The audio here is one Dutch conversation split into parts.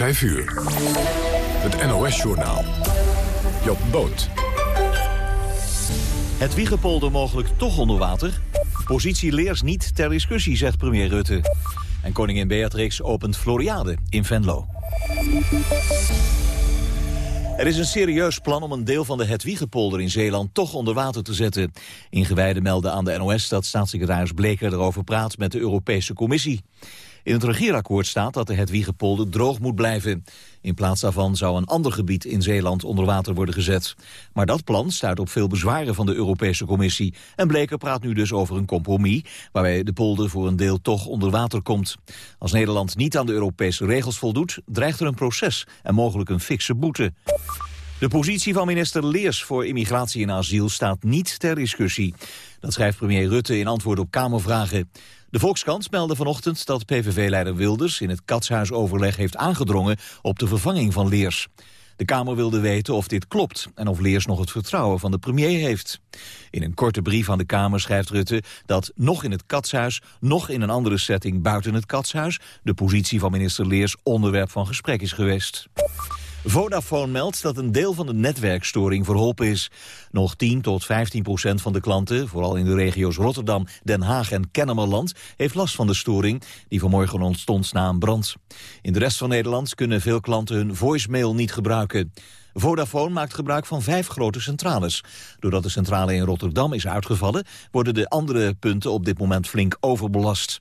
5 uur. Het NOS-journaal. Job Boot. Het Wiegepolder mogelijk toch onder water? Positie Leers niet ter discussie, zegt premier Rutte. En koningin Beatrix opent Floriade in Venlo. Er is een serieus plan om een deel van de Hetwiegepolder in Zeeland toch onder water te zetten. Ingewijden melden aan de NOS dat staatssecretaris Bleker erover praat met de Europese Commissie. In het regeerakkoord staat dat de Hetwiegepolder droog moet blijven. In plaats daarvan zou een ander gebied in Zeeland onder water worden gezet. Maar dat plan stuit op veel bezwaren van de Europese Commissie. En Bleker praat nu dus over een compromis... waarbij de polder voor een deel toch onder water komt. Als Nederland niet aan de Europese regels voldoet... dreigt er een proces en mogelijk een fikse boete. De positie van minister Leers voor immigratie en asiel staat niet ter discussie. Dat schrijft premier Rutte in antwoord op Kamervragen. De Volkskrant meldde vanochtend dat PVV-leider Wilders in het katshuisoverleg heeft aangedrongen op de vervanging van Leers. De Kamer wilde weten of dit klopt en of Leers nog het vertrouwen van de premier heeft. In een korte brief aan de Kamer schrijft Rutte dat nog in het katshuis, nog in een andere setting buiten het katshuis, de positie van minister Leers onderwerp van gesprek is geweest. Vodafone meldt dat een deel van de netwerkstoring verholpen is. Nog 10 tot 15 procent van de klanten, vooral in de regio's Rotterdam, Den Haag en Kennemerland, heeft last van de storing die vanmorgen ontstond na een brand. In de rest van Nederland kunnen veel klanten hun voicemail niet gebruiken. Vodafone maakt gebruik van vijf grote centrales. Doordat de centrale in Rotterdam is uitgevallen... worden de andere punten op dit moment flink overbelast.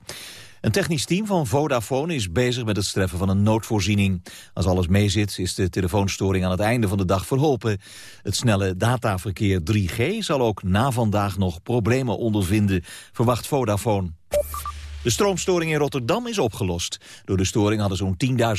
Een technisch team van Vodafone is bezig met het streffen van een noodvoorziening. Als alles meezit is de telefoonstoring aan het einde van de dag verholpen. Het snelle dataverkeer 3G zal ook na vandaag nog problemen ondervinden, verwacht Vodafone. De stroomstoring in Rotterdam is opgelost. Door de storing hadden zo'n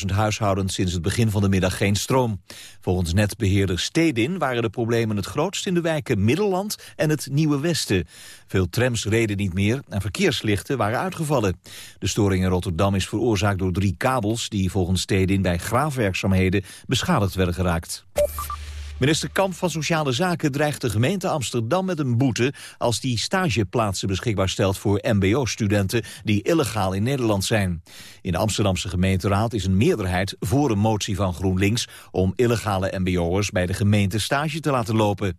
10.000 huishoudens sinds het begin van de middag geen stroom. Volgens netbeheerder Stedin waren de problemen het grootst in de wijken Middelland en het Nieuwe Westen. Veel trams reden niet meer en verkeerslichten waren uitgevallen. De storing in Rotterdam is veroorzaakt door drie kabels die volgens Stedin bij graafwerkzaamheden beschadigd werden geraakt. Minister Kamp van Sociale Zaken dreigt de gemeente Amsterdam met een boete als die stageplaatsen beschikbaar stelt voor mbo-studenten die illegaal in Nederland zijn. In de Amsterdamse gemeenteraad is een meerderheid voor een motie van GroenLinks om illegale mbo'ers bij de gemeente stage te laten lopen.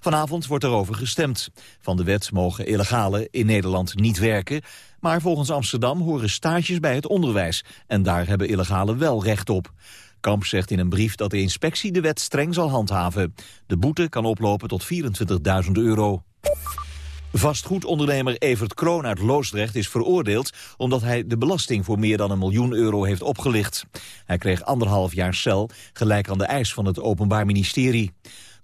Vanavond wordt erover gestemd. Van de wet mogen illegale in Nederland niet werken, maar volgens Amsterdam horen stages bij het onderwijs en daar hebben illegale wel recht op. Kamp zegt in een brief dat de inspectie de wet streng zal handhaven. De boete kan oplopen tot 24.000 euro. Vastgoedondernemer Evert Kroon uit Loosdrecht is veroordeeld... omdat hij de belasting voor meer dan een miljoen euro heeft opgelicht. Hij kreeg anderhalf jaar cel, gelijk aan de eis van het Openbaar Ministerie.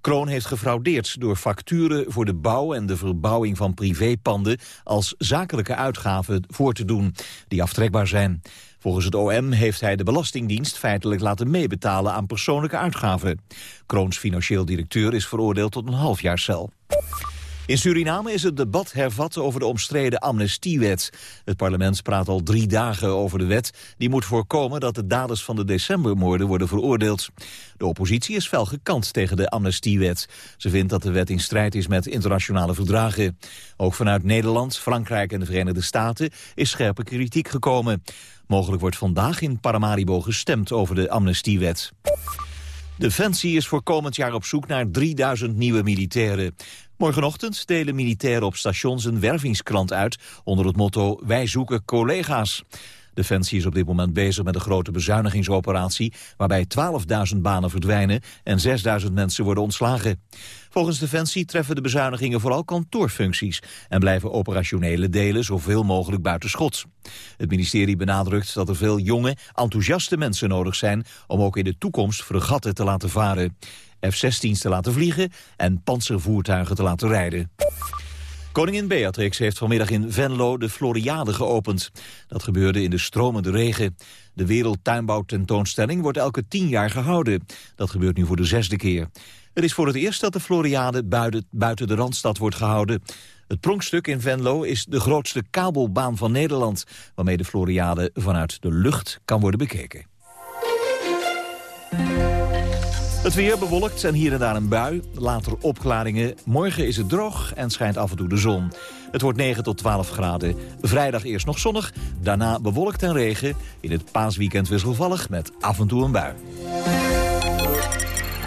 Kroon heeft gefraudeerd door facturen voor de bouw en de verbouwing van privépanden als zakelijke uitgaven voor te doen, die aftrekbaar zijn. Volgens het OM heeft hij de Belastingdienst feitelijk laten meebetalen aan persoonlijke uitgaven. Kroons financieel directeur is veroordeeld tot een half jaar cel. In Suriname is het debat hervat over de omstreden amnestiewet. Het parlement praat al drie dagen over de wet. Die moet voorkomen dat de daders van de decembermoorden worden veroordeeld. De oppositie is fel gekant tegen de amnestiewet. Ze vindt dat de wet in strijd is met internationale verdragen. Ook vanuit Nederland, Frankrijk en de Verenigde Staten is scherpe kritiek gekomen. Mogelijk wordt vandaag in Paramaribo gestemd over de amnestiewet. Defensie is voor komend jaar op zoek naar 3000 nieuwe militairen. Morgenochtend delen militairen op stations een wervingskrant uit... onder het motto Wij zoeken collega's. Defensie is op dit moment bezig met een grote bezuinigingsoperatie... waarbij 12.000 banen verdwijnen en 6.000 mensen worden ontslagen. Volgens Defensie treffen de bezuinigingen vooral kantoorfuncties... en blijven operationele delen zoveel mogelijk buiten schot. Het ministerie benadrukt dat er veel jonge, enthousiaste mensen nodig zijn... om ook in de toekomst fregatten te laten varen. F-16's te laten vliegen en panzervoertuigen te laten rijden. Koningin Beatrix heeft vanmiddag in Venlo de Floriade geopend. Dat gebeurde in de stromende regen. De wereldtuinbouwtentoonstelling wordt elke tien jaar gehouden. Dat gebeurt nu voor de zesde keer. Het is voor het eerst dat de Floriade buiten de Randstad wordt gehouden. Het pronkstuk in Venlo is de grootste kabelbaan van Nederland... waarmee de Floriade vanuit de lucht kan worden bekeken. Het weer bewolkt en hier en daar een bui. Later opklaringen. Morgen is het droog en schijnt af en toe de zon. Het wordt 9 tot 12 graden. Vrijdag eerst nog zonnig, daarna bewolkt en regen. In het paasweekend wisselvallig met af en toe een bui.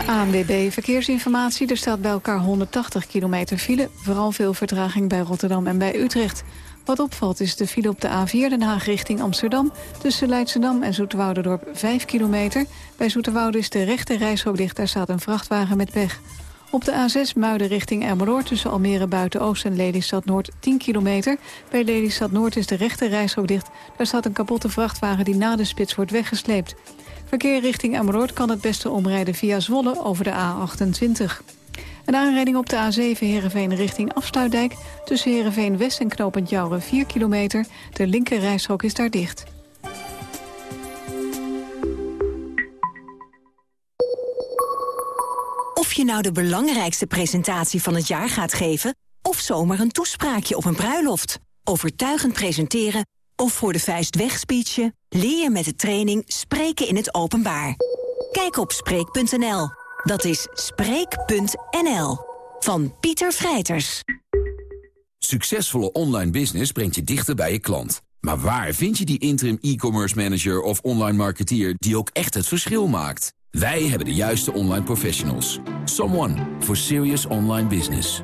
ANWB Verkeersinformatie. Er staat bij elkaar 180 kilometer file. Vooral veel vertraging bij Rotterdam en bij Utrecht. Wat opvalt is de file op de A4 Den Haag richting Amsterdam... tussen Leidschendam en Zoeterwouderdorp 5 kilometer. Bij Zoeterwoude is de rechte reishok dicht, daar staat een vrachtwagen met pech. Op de A6 Muiden richting Emmeloord tussen Almere Buiten-Oost en Lelystad Noord 10 kilometer. Bij Lelystad Noord is de rechte reishok dicht. Daar staat een kapotte vrachtwagen die na de spits wordt weggesleept. Verkeer richting Emmeloord kan het beste omrijden via Zwolle over de A28. Een aanrijding op de A7 Heerenveen richting Afsluitdijk. Tussen Heerenveen West en Knopend Jouren 4 kilometer. De linker reishok is daar dicht. Of je nou de belangrijkste presentatie van het jaar gaat geven... of zomaar een toespraakje op een bruiloft. Overtuigend presenteren of voor de vuist wegspeechen... leer je met de training Spreken in het Openbaar. Kijk op Spreek.nl. Dat is Spreek.nl. Van Pieter Vrijters. Succesvolle online business brengt je dichter bij je klant. Maar waar vind je die interim e-commerce manager of online marketeer... die ook echt het verschil maakt? Wij hebben de juiste online professionals. Someone for serious online business.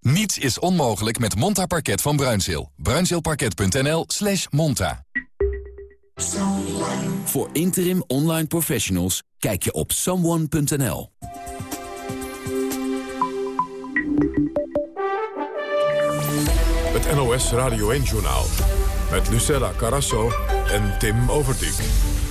Niets is onmogelijk met Monta Parket van Bruinzeel. Bruinzeelparket.nl slash monta. Voor interim online professionals kijk je op someone.nl. Het NOS Radio 1-journaal. Met Lucella Carasso en Tim Overdijk.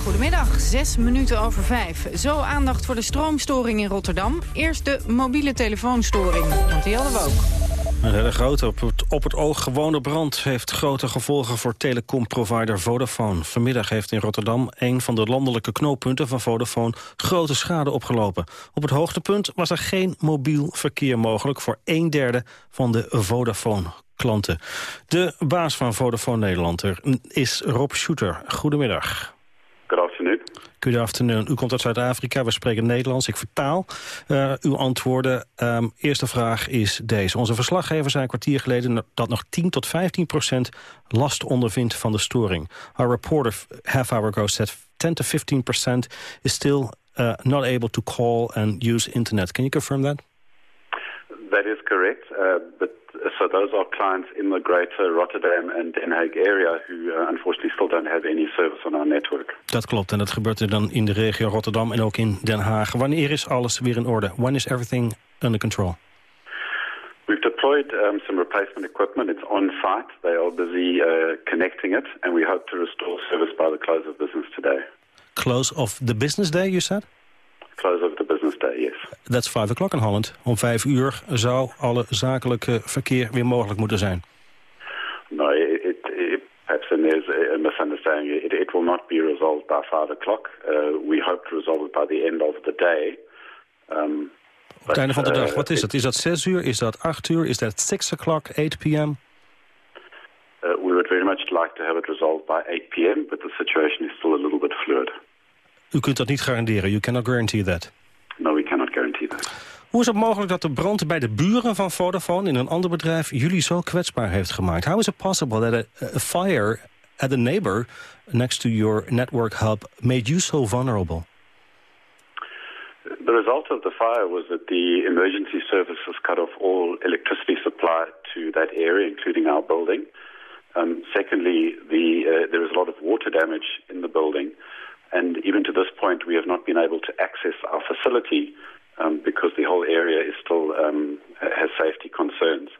Goedemiddag, zes minuten over vijf. Zo aandacht voor de stroomstoring in Rotterdam. Eerst de mobiele telefoonstoring, want die hadden we ook. Een hele grote, op het, op het oog gewone brand... heeft grote gevolgen voor telecomprovider Vodafone. Vanmiddag heeft in Rotterdam een van de landelijke knooppunten van Vodafone... grote schade opgelopen. Op het hoogtepunt was er geen mobiel verkeer mogelijk... voor een derde van de Vodafone-klanten. De baas van Vodafone Nederland is Rob Shooter. Goedemiddag. Good afternoon. U komt uit Zuid-Afrika, we spreken Nederlands. Ik vertaal uh, uw antwoorden. Um, eerste vraag is deze. Onze verslaggever zei een kwartier geleden... dat nog 10 tot 15 procent last ondervindt van de storing. Our reporter half hour ago said 10 to 15 percent is still uh, not able to call and use internet. Can you confirm that? That is correct, uh, but so those are clients in the greater Rotterdam and Den Haag area who uh, unfortunately still don't have any service on our network. Dat klopt en dat gebeurt er dan in de regio Rotterdam en ook in Den Haag. Wanneer is alles weer in orde? When is everything under control? We've deployed um, some replacement equipment. It's on site. They are busy uh, connecting it, and we hope to restore service by the close of business today. Close of the business day, you said? Close of the business day, yes. That's 5 o'clock in Holland. Om vijf uur zou alle zakelijke verkeer weer mogelijk moeten zijn. No, it, it, it, perhaps there's a misunderstanding. It, it will not be resolved by 5 o'clock. Uh, we hope to resolve it by the end of the day. Um, Op het einde van de dag, uh, wat is dat? Is dat 6 uur? Is dat 8 uur? Is dat 6 o'clock, 8 p.m.? Uh, we would very much like to have it resolved by 8 p.m., but the situation is still a little bit fluid. U kunt dat niet garanderen. You cannot guarantee that. No, we cannot guarantee that. Hoe is het mogelijk dat de brand bij de buren van Vodafone in een ander bedrijf jullie zo kwetsbaar heeft gemaakt? How is it possible that a, a fire at a neighbor next to your network hub made you so vulnerable? The result of the fire was that the emergency services cut off all electricity supply to that area, including our building. Um, secondly, the, uh, there is a lot of water damage in the building. And even to this point, we have not been able to access our facility um, because the whole area is still um, has safety concerns.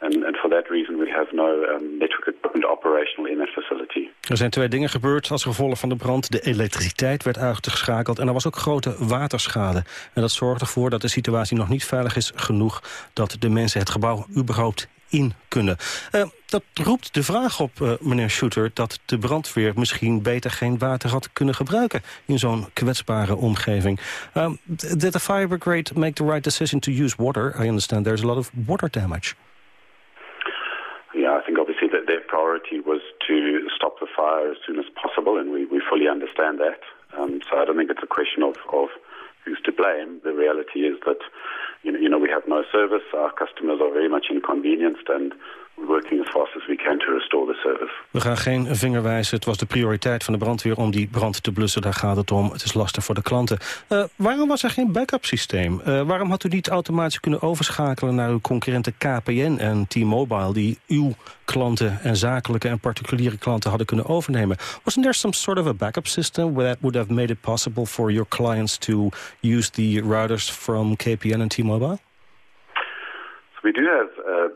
And, and for that reason we have no um, network equipment operational in that facility. Er zijn twee dingen gebeurd als gevolg van de brand. De elektriciteit werd uitgeschakeld en er was ook grote waterschade. En dat zorgde ervoor dat de situatie nog niet veilig is genoeg... dat de mensen het gebouw überhaupt in kunnen. Uh, dat roept de vraag op, uh, meneer Shooter... dat de brandweer misschien beter geen water had kunnen gebruiken... in zo'n kwetsbare omgeving. Um, did the fire brigade make the right decision to use water? I understand there's a lot of water damage. Yeah, I think obviously that their priority was to stop the fire as soon as possible... and we, we fully understand that. Um, so I don't think it's a question of, of who's to blame. The reality is that you know, you know we have no service. Our customers are very much inconvenienced, and working as fast as we can to restore the service. We gaan geen vinger wijzen. Het was de prioriteit van de brandweer om die brand te blussen. Daar gaat het om. Het is lastig voor de klanten. Uh, waarom was er geen backup systeem? Uh, waarom had u niet automatisch kunnen overschakelen naar uw concurrenten KPN en T-Mobile... die uw klanten en zakelijke en particuliere klanten hadden kunnen overnemen? Wasn't there some sort of a backup system that would have made it possible for your clients to use the routers from KPN and T-Mobile? So we do have uh,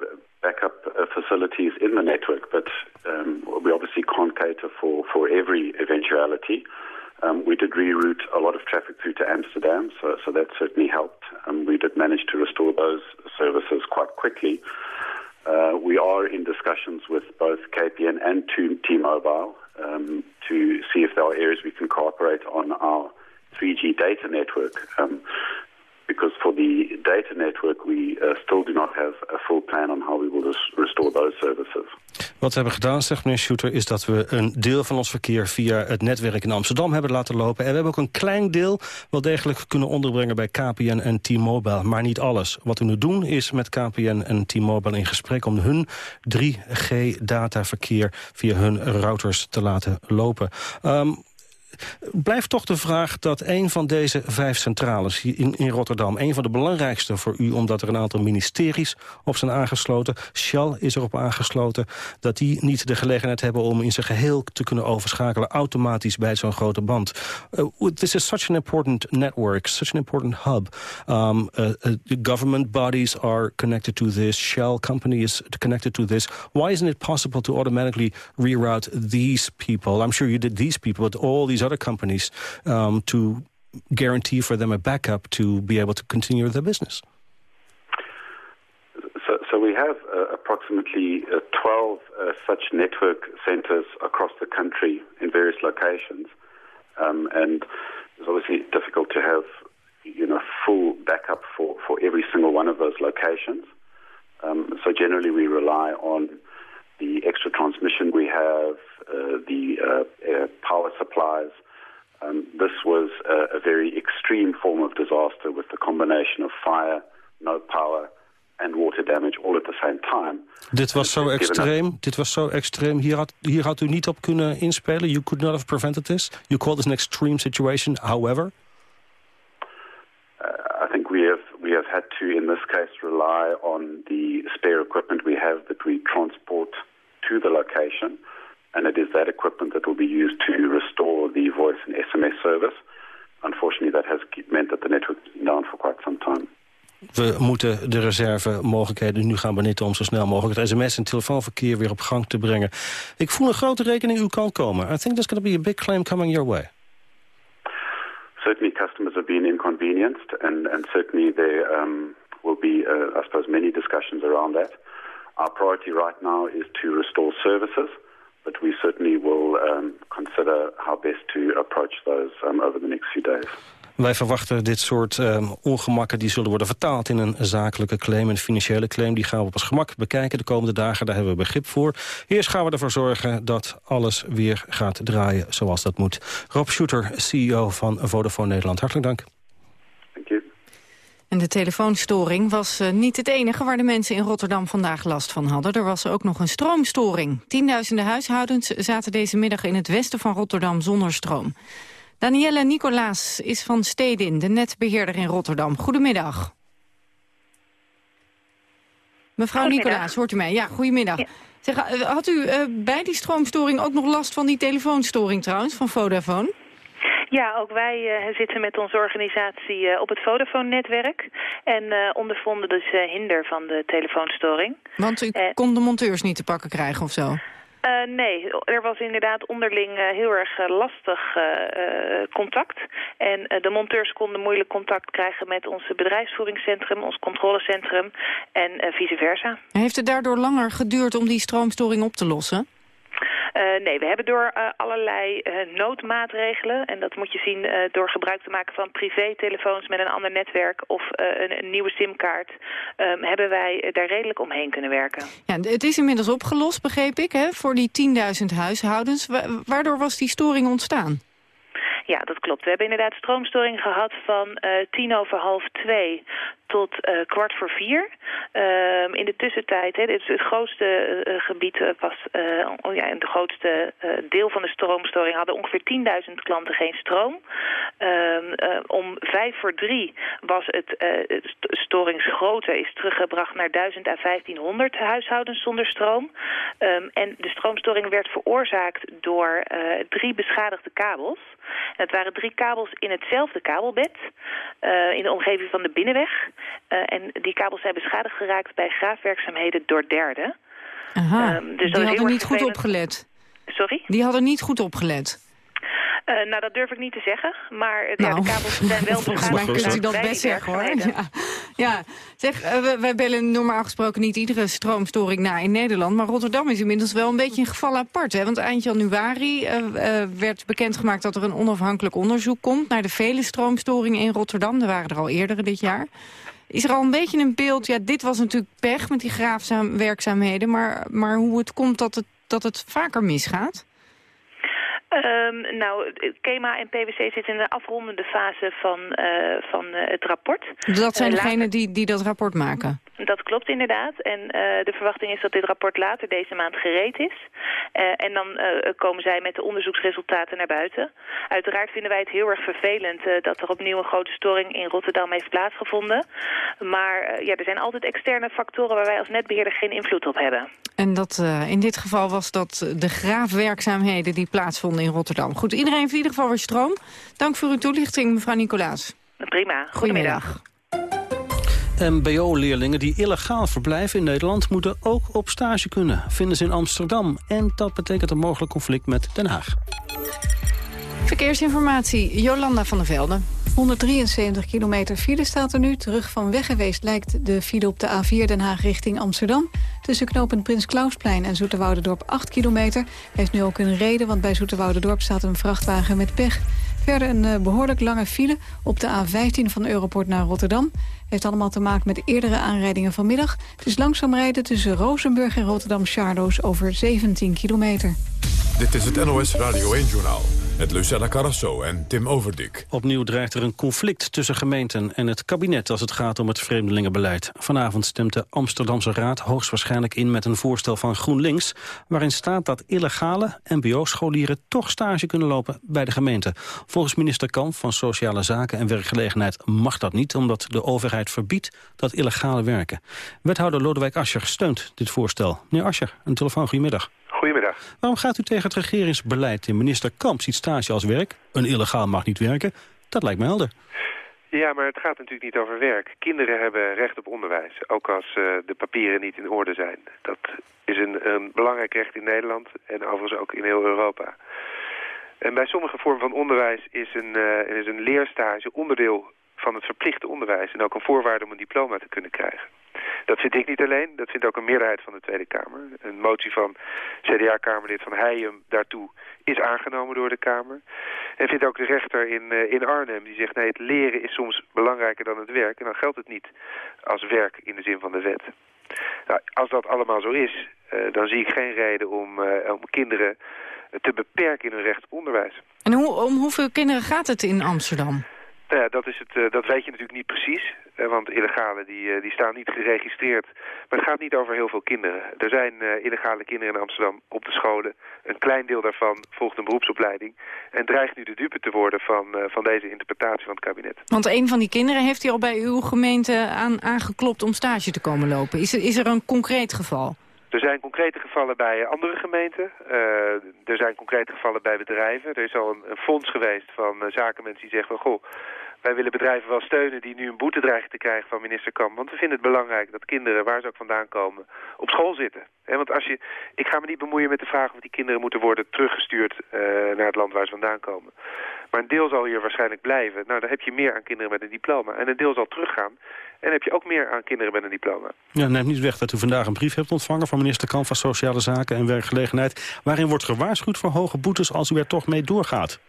backup facilities in the network, but um, we obviously can't cater for, for every eventuality. Um, we did reroute a lot of traffic through to Amsterdam, so, so that certainly helped. Um, we did manage to restore those services quite quickly. Uh, we are in discussions with both KPN and T-Mobile um, to see if there are areas we can cooperate on our 3G data network. Um, because for the data network we uh, still do not have a full plan on how we will restore those services. Wat we hebben gedaan, zegt meneer Shooter, is dat we een deel van ons verkeer via het netwerk in Amsterdam hebben laten lopen. En we hebben ook een klein deel wel degelijk kunnen onderbrengen bij KPN en T-Mobile, maar niet alles. Wat we nu doen is met KPN en T-Mobile in gesprek om hun 3G-dataverkeer via hun routers te laten lopen. Um, blijft toch de vraag dat een van deze vijf centrales in, in Rotterdam... een van de belangrijkste voor u, omdat er een aantal ministeries op zijn aangesloten... Shell is erop aangesloten, dat die niet de gelegenheid hebben... om in zijn geheel te kunnen overschakelen automatisch bij zo'n grote band. Uh, this is such an important network, such an important hub. Um, uh, uh, government bodies are connected to this, Shell company is connected to this. Why isn't it possible to automatically reroute these people? I'm sure you did these people, but all these other companies um, to guarantee for them a backup to be able to continue their business? So, so we have uh, approximately uh, 12 uh, such network centers across the country in various locations. Um, and it's obviously difficult to have you know, full backup for, for every single one of those locations. Um, so generally we rely on the extra transmission we have, uh, the uh, power supplies. Um, this was a, a, very extreme form of disaster with the combination of fire, no power and water damage all at the same time. Dit was zo extreem. Dit was zo extreem. Hier had, hier had u niet op kunnen inspelen. You could not have prevented this. You call this an extreme situation. However. Uh, I think we have we have had to, in this case, rely on the spare equipment we have that we transport to the location. And it is that equipment that will be used to restore the voice and SMS service. Unfortunately, that has meant that the network has been down for quite some time. We moeten de reservemogelijkheden nu gaan benutten om zo snel mogelijk het sms- en telefoonverkeer weer op gang te brengen. Ik voel een grote rekening uw kant komen. I think there's going to be a big claim coming your way. Certainly customers have been inconvenienced and, and certainly there um, will be, uh, I suppose, many discussions around that. Our priority right now is to restore services. but we certainly will um, consider how best to approach those um, over the next few days. Wij verwachten dit soort um, ongemakken die zullen worden vertaald in een zakelijke claim, een financiële claim. Die gaan we op ons gemak bekijken de komende dagen, daar hebben we begrip voor. Eerst gaan we ervoor zorgen dat alles weer gaat draaien zoals dat moet. Rob Shooter, CEO van Vodafone Nederland, hartelijk dank. En de telefoonstoring was uh, niet het enige waar de mensen in Rotterdam vandaag last van hadden. Er was ook nog een stroomstoring. Tienduizenden huishoudens zaten deze middag in het westen van Rotterdam zonder stroom. Danielle Nicolaas is van Stedin, de netbeheerder in Rotterdam. Goedemiddag. Mevrouw Nicolaas, hoort u mij? Ja, goedemiddag. Zeg, eh, had u uh, bij die stroomstoring ook nog last van die telefoonstoring trouwens, van Vodafone? Ja, ook wij uh, zitten met onze organisatie uh, op het Vodafone-netwerk. En uh, ondervonden dus hinder van de telefoonstoring. Want u kon de monteurs niet te pakken krijgen of zo? Uh, nee, er was inderdaad onderling uh, heel erg uh, lastig contact. En de monteurs konden moeilijk contact krijgen met ons bedrijfsvoeringscentrum, ons controlecentrum en vice versa. Heeft het daardoor langer geduurd om die stroomstoring op te lossen? Uh, nee, we hebben door uh, allerlei uh, noodmaatregelen... en dat moet je zien door gebruik te maken van privé-telefoons met een ander netwerk... of een, een, nieuwe simkaart, um, hebben wij daar redelijk omheen kunnen werken. Ja, het is inmiddels opgelost, begreep ik, hè, voor die 10.000 huishoudens. waardoor was die storing ontstaan? Ja, dat klopt. We hebben inderdaad stroomstoring gehad van tien over half twee tot uh, kwart voor vier. Uh, in de tussentijd, hè, het, het grootste uh, gebied was, oh ja, het grootste deel van de stroomstoring hadden ongeveer 10.000 klanten geen stroom. Ehm, om vijf voor drie was het storingsgrootte is teruggebracht naar 1000 à 1500 huishoudens zonder stroom. Um, en de stroomstoring werd veroorzaakt door drie beschadigde kabels. Het waren drie kabels in hetzelfde kabelbed in de omgeving van de binnenweg. En die kabels zijn beschadigd geraakt bij graafwerkzaamheden door derden. Aha, um, dus die hadden niet goed opgelet. Sorry? Die hadden niet goed opgelet. Uh, nou, dat durf ik niet te zeggen. Maar uh, nou. ja, de kabels zijn wel Volgens mij kunt u dat best zeggen, hoor. Ja. ja. Zeg, uh, wij bellen normaal gesproken niet iedere stroomstoring na in Nederland. Maar Rotterdam is inmiddels wel een beetje een geval apart. Hè? Want eind januari werd bekendgemaakt dat er een onafhankelijk onderzoek komt... naar de vele stroomstoringen in Rotterdam. Er waren er al eerdere dit jaar. Is er al een beetje een beeld, ja, dit was natuurlijk pech met die graafwerkzaamheden... maar, maar hoe het komt dat het, dat het vaker misgaat? Um, nou, KEMA en PwC zitten in de afrondende fase van, uh, van uh, het rapport. Dat zijn uh, degenen die, die dat rapport maken? Dat klopt inderdaad. En uh, de verwachting is dat dit rapport later deze maand gereed is. Uh, en dan uh, komen zij met de onderzoeksresultaten naar buiten. Uiteraard vinden wij het heel erg vervelend dat er opnieuw een grote storing in Rotterdam heeft plaatsgevonden. Maar ja, er zijn altijd externe factoren waar wij als netbeheerder geen invloed op hebben. En dat, in dit geval was dat de graafwerkzaamheden die plaatsvonden in Rotterdam. Goed, iedereen heeft in ieder geval weer stroom. Dank voor uw toelichting, mevrouw Nicolaas. Prima. Goedemiddag. MBO-leerlingen die illegaal verblijven in Nederland... moeten ook op stage kunnen, vinden ze in Amsterdam. En dat betekent een mogelijk conflict met Den Haag. Verkeersinformatie, Jolanda van der Velde. 173 kilometer file staat er nu. Terug van weg geweest lijkt de file op de A4 Den Haag richting Amsterdam. Tussen knooppunt Prins Klausplein en Zoeterwoudendorp 8 kilometer. Heeft nu ook een reden, want bij Zoeterwoudendorp staat een vrachtwagen met pech. Verder een uh, behoorlijk lange file op de A15 van Europort naar Rotterdam. Heeft allemaal te maken met eerdere aanrijdingen vanmiddag. Het is langzaam rijden tussen Rozenburg en Rotterdam-Charloes over 17 kilometer. Dit is het NOS Radio 1-journaal met Lucella Carrasso en Tim Overdik. Opnieuw dreigt er een conflict tussen gemeenten en het kabinet... als het gaat om het vreemdelingenbeleid. Vanavond stemt de Amsterdamse Raad hoogstwaarschijnlijk in... met een voorstel van GroenLinks... waarin staat dat illegale mbo-scholieren toch stage kunnen lopen bij de gemeente. Volgens minister Kamp van Sociale Zaken en Werkgelegenheid mag dat niet... omdat de overheid verbiedt dat illegale werken. Wethouder Lodewijk Asscher steunt dit voorstel. Meneer Asscher, een telefoon, goedemiddag. Waarom gaat u tegen het regeringsbeleid in? Minister Kamp ziet stage als werk. Een illegaal mag niet werken. Dat lijkt me helder. Ja, maar het gaat natuurlijk niet over werk. Kinderen hebben recht op onderwijs, ook als uh, de papieren niet in orde zijn. Dat is een, een belangrijk recht in Nederland en overigens ook in heel Europa. En bij sommige vormen van onderwijs is een, uh, is een leerstage onderdeel van het verplichte onderwijs... en ook een voorwaarde om een diploma te kunnen krijgen. Dat vind ik niet alleen, dat vindt ook een meerderheid van de Tweede Kamer. Een motie van CDA-kamerlid van Heijem daartoe is aangenomen door de Kamer. En vindt ook de rechter in, uh, in Arnhem, die zegt... nee, het leren is soms belangrijker dan het werk. En dan geldt het niet als werk in de zin van de wet. Nou, als dat allemaal zo is, uh, dan zie ik geen reden om, uh, om kinderen te beperken in hun recht op onderwijs. En hoe, om hoeveel kinderen gaat het in Amsterdam? Nou ja, dat, is het, uh, dat weet je natuurlijk niet precies. Uh, want illegale die, uh, die staan niet geregistreerd. Maar het gaat niet over heel veel kinderen. Er zijn illegale kinderen in Amsterdam op de scholen. Een klein deel daarvan volgt een beroepsopleiding. En dreigt nu de dupe te worden van, van deze interpretatie van het kabinet. Want een van die kinderen heeft hier al bij uw gemeente aan, aangeklopt om stage te komen lopen. Is er, is er een concreet geval? Er zijn concrete gevallen bij andere gemeenten. Uh, er zijn concrete gevallen bij bedrijven. Er is al een, een fonds geweest van zakenmensen die zeggen... van goh, wij willen bedrijven wel steunen die nu een boete dreigen te krijgen van minister Kamp. Want we vinden het belangrijk dat kinderen, waar ze ook vandaan komen, op school zitten. He, want als je, ik ga me niet bemoeien met de vraag of die kinderen moeten worden teruggestuurd uh, naar het land waar ze vandaan komen. Maar een deel zal hier waarschijnlijk blijven. Nou, dan heb je meer aan kinderen met een diploma. En een deel zal teruggaan. En heb je ook meer aan kinderen met een diploma. Ja, neemt niet weg dat u vandaag een brief hebt ontvangen... van minister Kamp van Sociale Zaken en Werkgelegenheid... waarin wordt gewaarschuwd voor hoge boetes als u er toch mee doorgaat.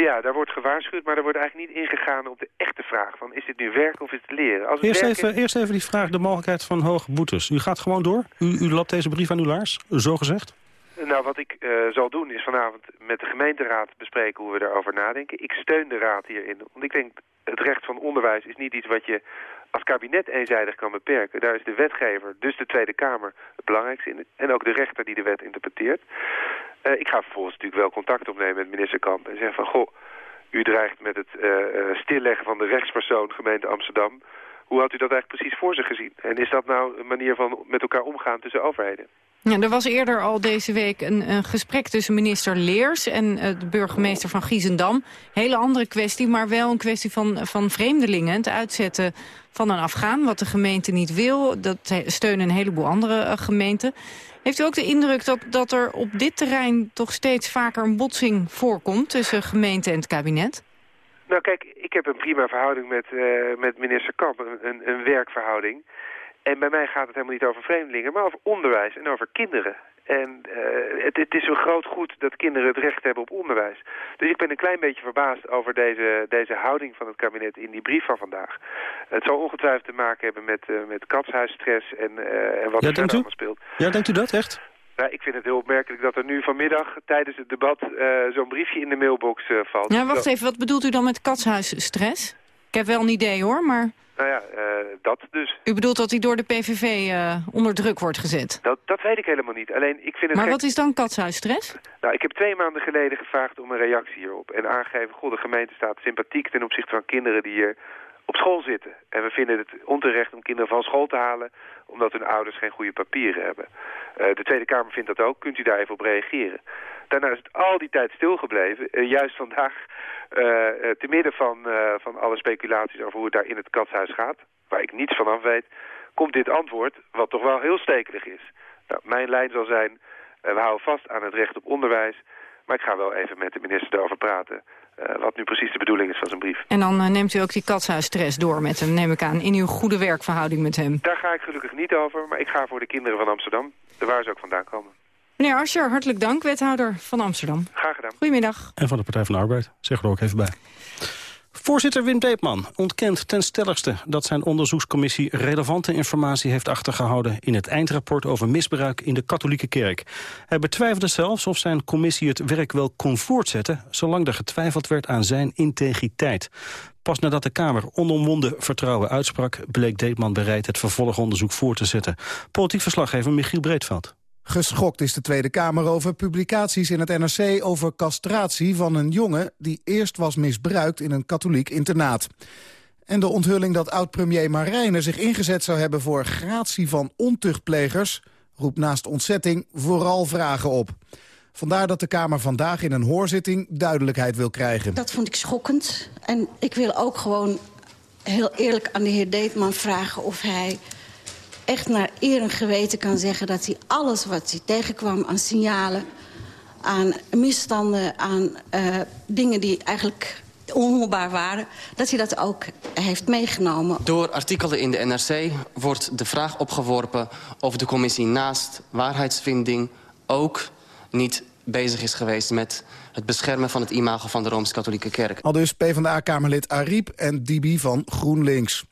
Ja, daar wordt gewaarschuwd, maar er wordt eigenlijk niet ingegaan op de echte vraag van is dit nu werken of is het leren? Als het eerst, even, eerst even die vraag, de mogelijkheid van hoge boetes. U gaat gewoon door? U, u lapt deze brief aan uw laars, zo gezegd? Nou, wat ik uh, zal doen is vanavond met de gemeenteraad bespreken hoe we daarover nadenken. Ik steun de raad hierin, want ik denk het recht van onderwijs is niet iets wat je als kabinet eenzijdig kan beperken. Daar is de wetgever, dus de Tweede Kamer, het belangrijkste in. En ook de rechter die de wet interpreteert. Uh, ik ga vervolgens natuurlijk wel contact opnemen met minister Kamp en zeggen van... goh, u dreigt met het uh, stilleggen van de rechtspersoon gemeente Amsterdam. Hoe had u dat eigenlijk precies voor zich gezien? En is dat nou een manier van met elkaar omgaan tussen overheden? Ja, er was eerder al deze week een, een gesprek tussen minister Leers en de burgemeester van Giezendam. Hele andere kwestie, maar wel een kwestie van, van vreemdelingen. Het uitzetten van een Afghaan, wat de gemeente niet wil. Dat steunen een heleboel andere gemeenten. Heeft u ook de indruk dat, dat er op dit terrein toch steeds vaker een botsing voorkomt tussen gemeente en het kabinet? Nou kijk, ik heb een prima verhouding met, uh, met minister Kamp, een, een werkverhouding. En bij mij gaat het helemaal niet over vreemdelingen, maar over onderwijs en over kinderen. En uh, het, het, is een groot goed dat kinderen het recht hebben op onderwijs. Dus ik ben een klein beetje verbaasd over deze, deze houding van het kabinet in die brief van vandaag. Het zal ongetwijfeld te maken hebben met, uh, met katshuisstress en, uh, en wat ja, er verder allemaal speelt. Ja, denkt u dat echt? Nou, ik vind het heel opmerkelijk dat er nu vanmiddag tijdens het debat zo'n briefje in de mailbox valt. Ja, wacht even. Wat bedoelt u dan met katshuisstress? Ik heb wel een idee hoor, maar... Nou ja, uh, dat dus. U bedoelt dat hij door de PVV uh, onder druk wordt gezet? Dat, dat weet ik helemaal niet. Alleen, ik vind het maar gek... wat is dan katshuisstress? Nou, ik heb twee maanden geleden gevraagd om een reactie hierop. En aangegeven, goh, de gemeente staat sympathiek ten opzichte van kinderen die hier op school zitten. En we vinden het onterecht om kinderen van school te halen... omdat hun ouders geen goede papieren hebben. Uh, de Tweede Kamer vindt dat ook. Kunt u daar even op reageren? Daarna is het al die tijd stilgebleven. Uh, juist vandaag, te midden van, uh, van alle speculaties over hoe het daar in het katshuis gaat... waar ik niets van af weet, komt dit antwoord wat toch wel heel stekelig is. Nou, mijn lijn zal zijn, we houden vast aan het recht op onderwijs... maar ik ga wel even met de minister daarover praten... Uh, wat nu precies de bedoeling is van zijn brief. En dan uh, neemt u ook die katshuisstress door met hem, neem ik aan, in uw goede werkverhouding met hem. Daar ga ik gelukkig niet over, maar ik ga voor de kinderen van Amsterdam, de waar ze ook vandaan komen. Meneer Ascher, hartelijk dank, wethouder van Amsterdam. Graag gedaan. Goedemiddag. En van de Partij van de Arbeid, zeg er ook even bij. Voorzitter Wim Deepman ontkent ten stelligste dat zijn onderzoekscommissie relevante informatie heeft achtergehouden in het eindrapport over misbruik in de katholieke kerk. Hij betwijfelde zelfs of zijn commissie het werk wel kon voortzetten, zolang er getwijfeld werd aan zijn integriteit. Pas nadat de Kamer onomwonden vertrouwen uitsprak, bleek Deepman bereid het vervolgonderzoek voor te zetten. Politiek verslaggever Michiel Breedveld. Geschokt is de Tweede Kamer over publicaties in het NRC over castratie van een jongen die eerst was misbruikt in een katholiek internaat. En de onthulling dat oud-premier Marijnen zich ingezet zou hebben voor gratie van ontuchtplegers roept naast ontzetting vooral vragen op. Vandaar dat de Kamer vandaag in een hoorzitting duidelijkheid wil krijgen. Dat vond ik schokkend. En ik wil ook gewoon heel eerlijk aan de heer Deetman vragen of hij echt naar eer en geweten kan zeggen... dat hij alles wat hij tegenkwam aan signalen, aan misstanden... aan uh, dingen die eigenlijk onhoorbaar waren, dat hij dat ook heeft meegenomen. Door artikelen in de NRC wordt de vraag opgeworpen... of de commissie naast waarheidsvinding ook niet bezig is geweest met het beschermen van het imago van de Rooms-Katholieke Kerk. Al dus PvdA-kamerlid Ariep en Dibi van GroenLinks.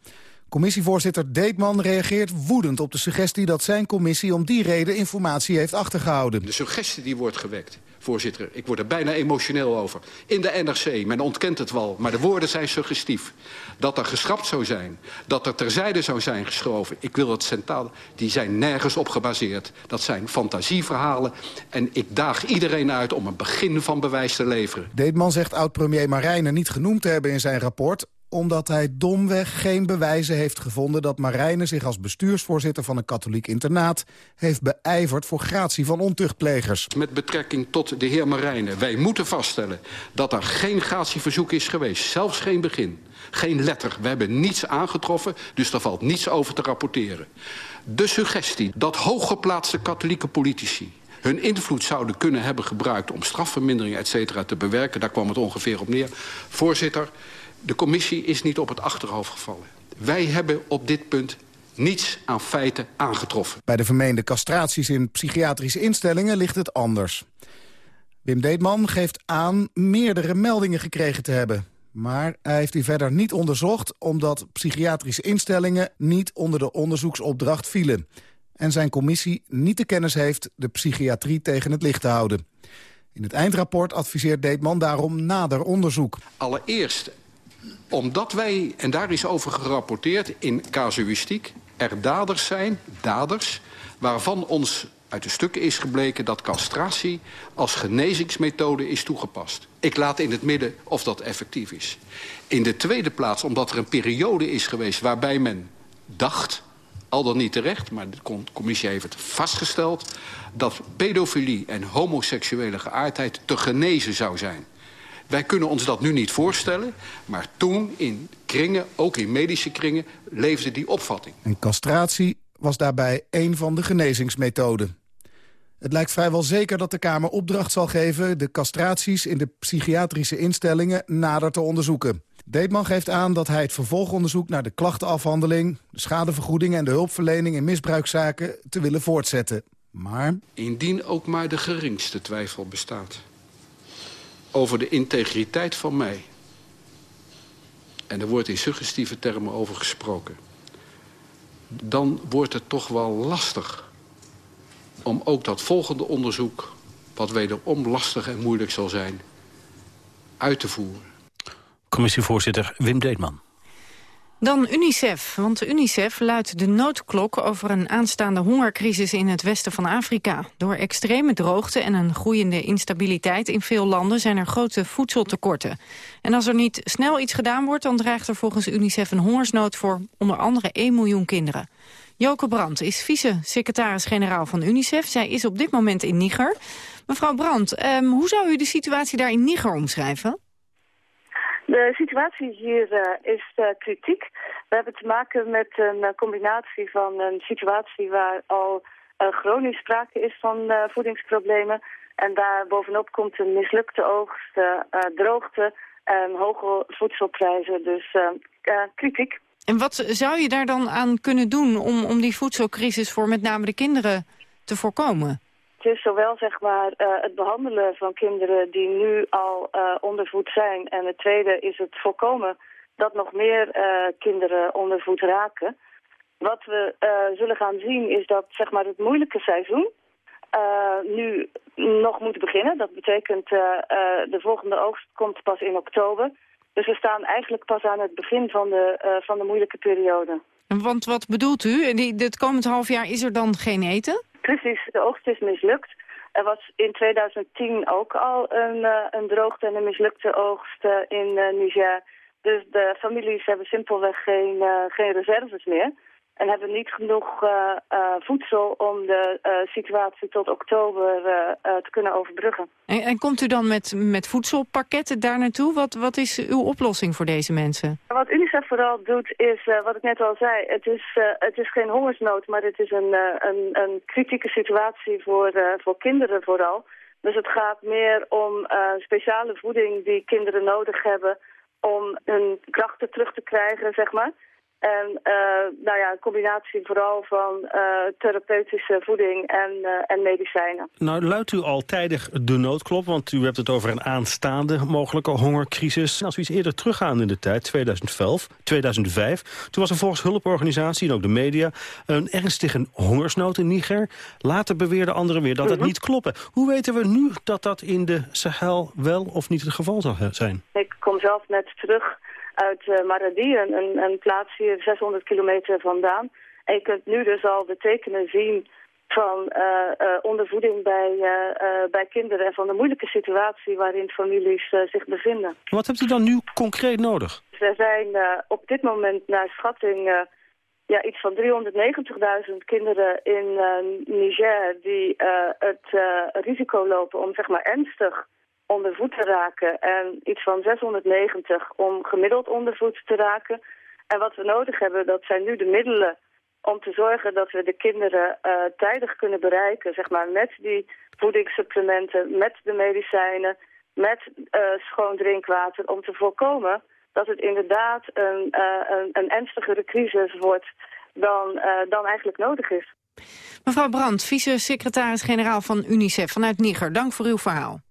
Commissievoorzitter Deetman reageert woedend op de suggestie dat zijn commissie om die reden informatie heeft achtergehouden. De suggestie die wordt gewekt, voorzitter, ik word er bijna emotioneel over. In de NRC, men ontkent het wel, maar de woorden zijn suggestief. Dat er geschrapt zou zijn, dat er terzijde zou zijn geschoven. Ik wil het centraal, die zijn nergens op gebaseerd. Dat zijn fantasieverhalen en ik daag iedereen uit om een begin van bewijs te leveren. Deetman zegt oud-premier Marijnen niet genoemd te hebben in zijn rapport omdat hij domweg geen bewijzen heeft gevonden... dat Marijnen zich als bestuursvoorzitter van een katholiek internaat... heeft beijverd voor gratie van ontuchtplegers. Met betrekking tot de heer Marijnen. Wij moeten vaststellen dat er geen gratieverzoek is geweest. Zelfs geen begin. Geen letter. We hebben niets aangetroffen, dus er valt niets over te rapporteren. De suggestie dat hooggeplaatste katholieke politici hun invloed zouden kunnen hebben gebruikt... om strafvermindering et cetera, te bewerken, daar kwam het ongeveer op neer. Voorzitter, de commissie is niet op het achterhoofd gevallen. Wij hebben op dit punt niets aan feiten aangetroffen. Bij de vermeende castraties in psychiatrische instellingen ligt het anders. Wim Deetman geeft aan meerdere meldingen gekregen te hebben. Maar hij heeft die verder niet onderzocht... omdat psychiatrische instellingen niet onder de onderzoeksopdracht vielen. en zijn commissie niet de kennis heeft de psychiatrie tegen het licht te houden. In het eindrapport adviseert Deetman daarom nader onderzoek. Allereerst omdat wij, en daar is over gerapporteerd in casuïstiek... er daders zijn, daders, waarvan ons uit de stukken is gebleken... dat castratie als genezingsmethode is toegepast. Ik laat in het midden of dat effectief is. In de tweede plaats omdat er een periode is geweest waarbij men dacht al dan niet terecht, maar de commissie heeft het vastgesteld... dat pedofilie en homoseksuele geaardheid te genezen zou zijn. Wij kunnen ons dat nu niet voorstellen, maar toen in kringen, ook in medische kringen, leefde die opvatting. En castratie was daarbij een van de genezingsmethoden. Het lijkt vrijwel zeker dat de Kamer opdracht zal geven... de castraties in de psychiatrische instellingen nader te onderzoeken. Deetman geeft aan dat hij het vervolgonderzoek naar de klachtenafhandeling... de schadevergoeding en de hulpverlening in misbruikzaken te willen voortzetten. Maar... Indien ook maar de geringste twijfel bestaat over de integriteit van mij... en er wordt in suggestieve termen over gesproken... dan wordt het toch wel lastig om ook dat volgende onderzoek... wat wederom lastig en moeilijk zal zijn, uit te voeren. Commissievoorzitter Wim Deetman. Dan UNICEF, want UNICEF luidt de noodklok over een aanstaande hongercrisis in het westen van Afrika. Door extreme droogte en een groeiende instabiliteit in veel landen zijn er grote voedseltekorten. En als er niet snel iets gedaan wordt, dan dreigt er volgens UNICEF een hongersnood voor onder andere 1 miljoen kinderen. Joke Brandt is vice-secretaris-generaal van UNICEF. Zij is op dit moment in Niger. Mevrouw Brandt, ehm, hoe zou u de situatie daar in Niger omschrijven? De situatie hier uh, is uh, kritiek. We hebben te maken met een uh, combinatie van een situatie waar al chronisch sprake is van voedingsproblemen. En daar bovenop komt een mislukte oogst, droogte en hoge voedselprijzen. Dus kritiek. En wat zou je daar dan aan kunnen doen om, om die voedselcrisis voor met name de kinderen te voorkomen? Het is zowel zeg maar, uh, het behandelen van kinderen die nu al uh, ondervoed zijn. En het tweede is het voorkomen dat nog meer uh, kinderen ondervoed raken. Wat we zullen gaan zien is dat zeg maar, het moeilijke seizoen nu nog moet beginnen. Dat betekent de volgende oogst komt pas in oktober. Dus we staan eigenlijk pas aan het begin van de, van de moeilijke periode. Want wat bedoelt u? Dit komend half jaar is er dan geen eten? Precies, de oogst is mislukt. Er was in 2010 ook al een, uh, een droogte en een mislukte oogst uh, in uh, Niger. Dus de families hebben simpelweg geen, geen reserves meer. En hebben niet genoeg uh, uh, voedsel om de uh, situatie tot oktober te kunnen overbruggen. En, en, komt u dan met, met voedselpakketten daar naartoe? Wat, wat is uw oplossing voor deze mensen? Wat UNICEF vooral doet is, wat ik net al zei, het is, het is geen hongersnood, maar het is een, een, een kritieke situatie voor, voor kinderen vooral. Dus het gaat meer om speciale voeding die kinderen nodig hebben om hun krachten terug te krijgen, zeg maar. En uh, nou ja, een combinatie vooral van uh, therapeutische voeding en, uh, en medicijnen. Nou, luidt u al tijdig de noodklop, want u hebt het over een aanstaande mogelijke hongercrisis. Als we iets eerder teruggaan in de tijd, 2011, 2005... toen was er volgens hulporganisatie en ook de media een ernstige hongersnood in Niger. Later beweerden anderen weer dat het -hmm. niet kloppen. Hoe weten we nu dat dat in de Sahel wel of niet het geval zou zijn? Ik kom zelf net terug uit uh, Maradi, een, een plaats hier 600 kilometer vandaan. En je kunt nu dus al de tekenen zien van uh, uh, ondervoeding bij, bij kinderen... en van de moeilijke situatie waarin families zich bevinden. Wat hebt u dan nu concreet nodig? Er zijn op dit moment naar schatting ja, iets van 390.000 kinderen in Niger... die het risico lopen om zeg maar ernstig onder voet te raken en iets van 690 om gemiddeld onder voet te raken. En wat we nodig hebben, dat zijn nu de middelen om te zorgen dat we de kinderen uh, tijdig kunnen bereiken, zeg maar, met die voedingssupplementen, met de medicijnen, met uh, schoon drinkwater, om te voorkomen dat het inderdaad een, uh, een, een ernstigere crisis wordt dan, dan eigenlijk nodig is. Mevrouw Brandt, vice-secretaris-generaal van UNICEF vanuit Niger, dank voor uw verhaal.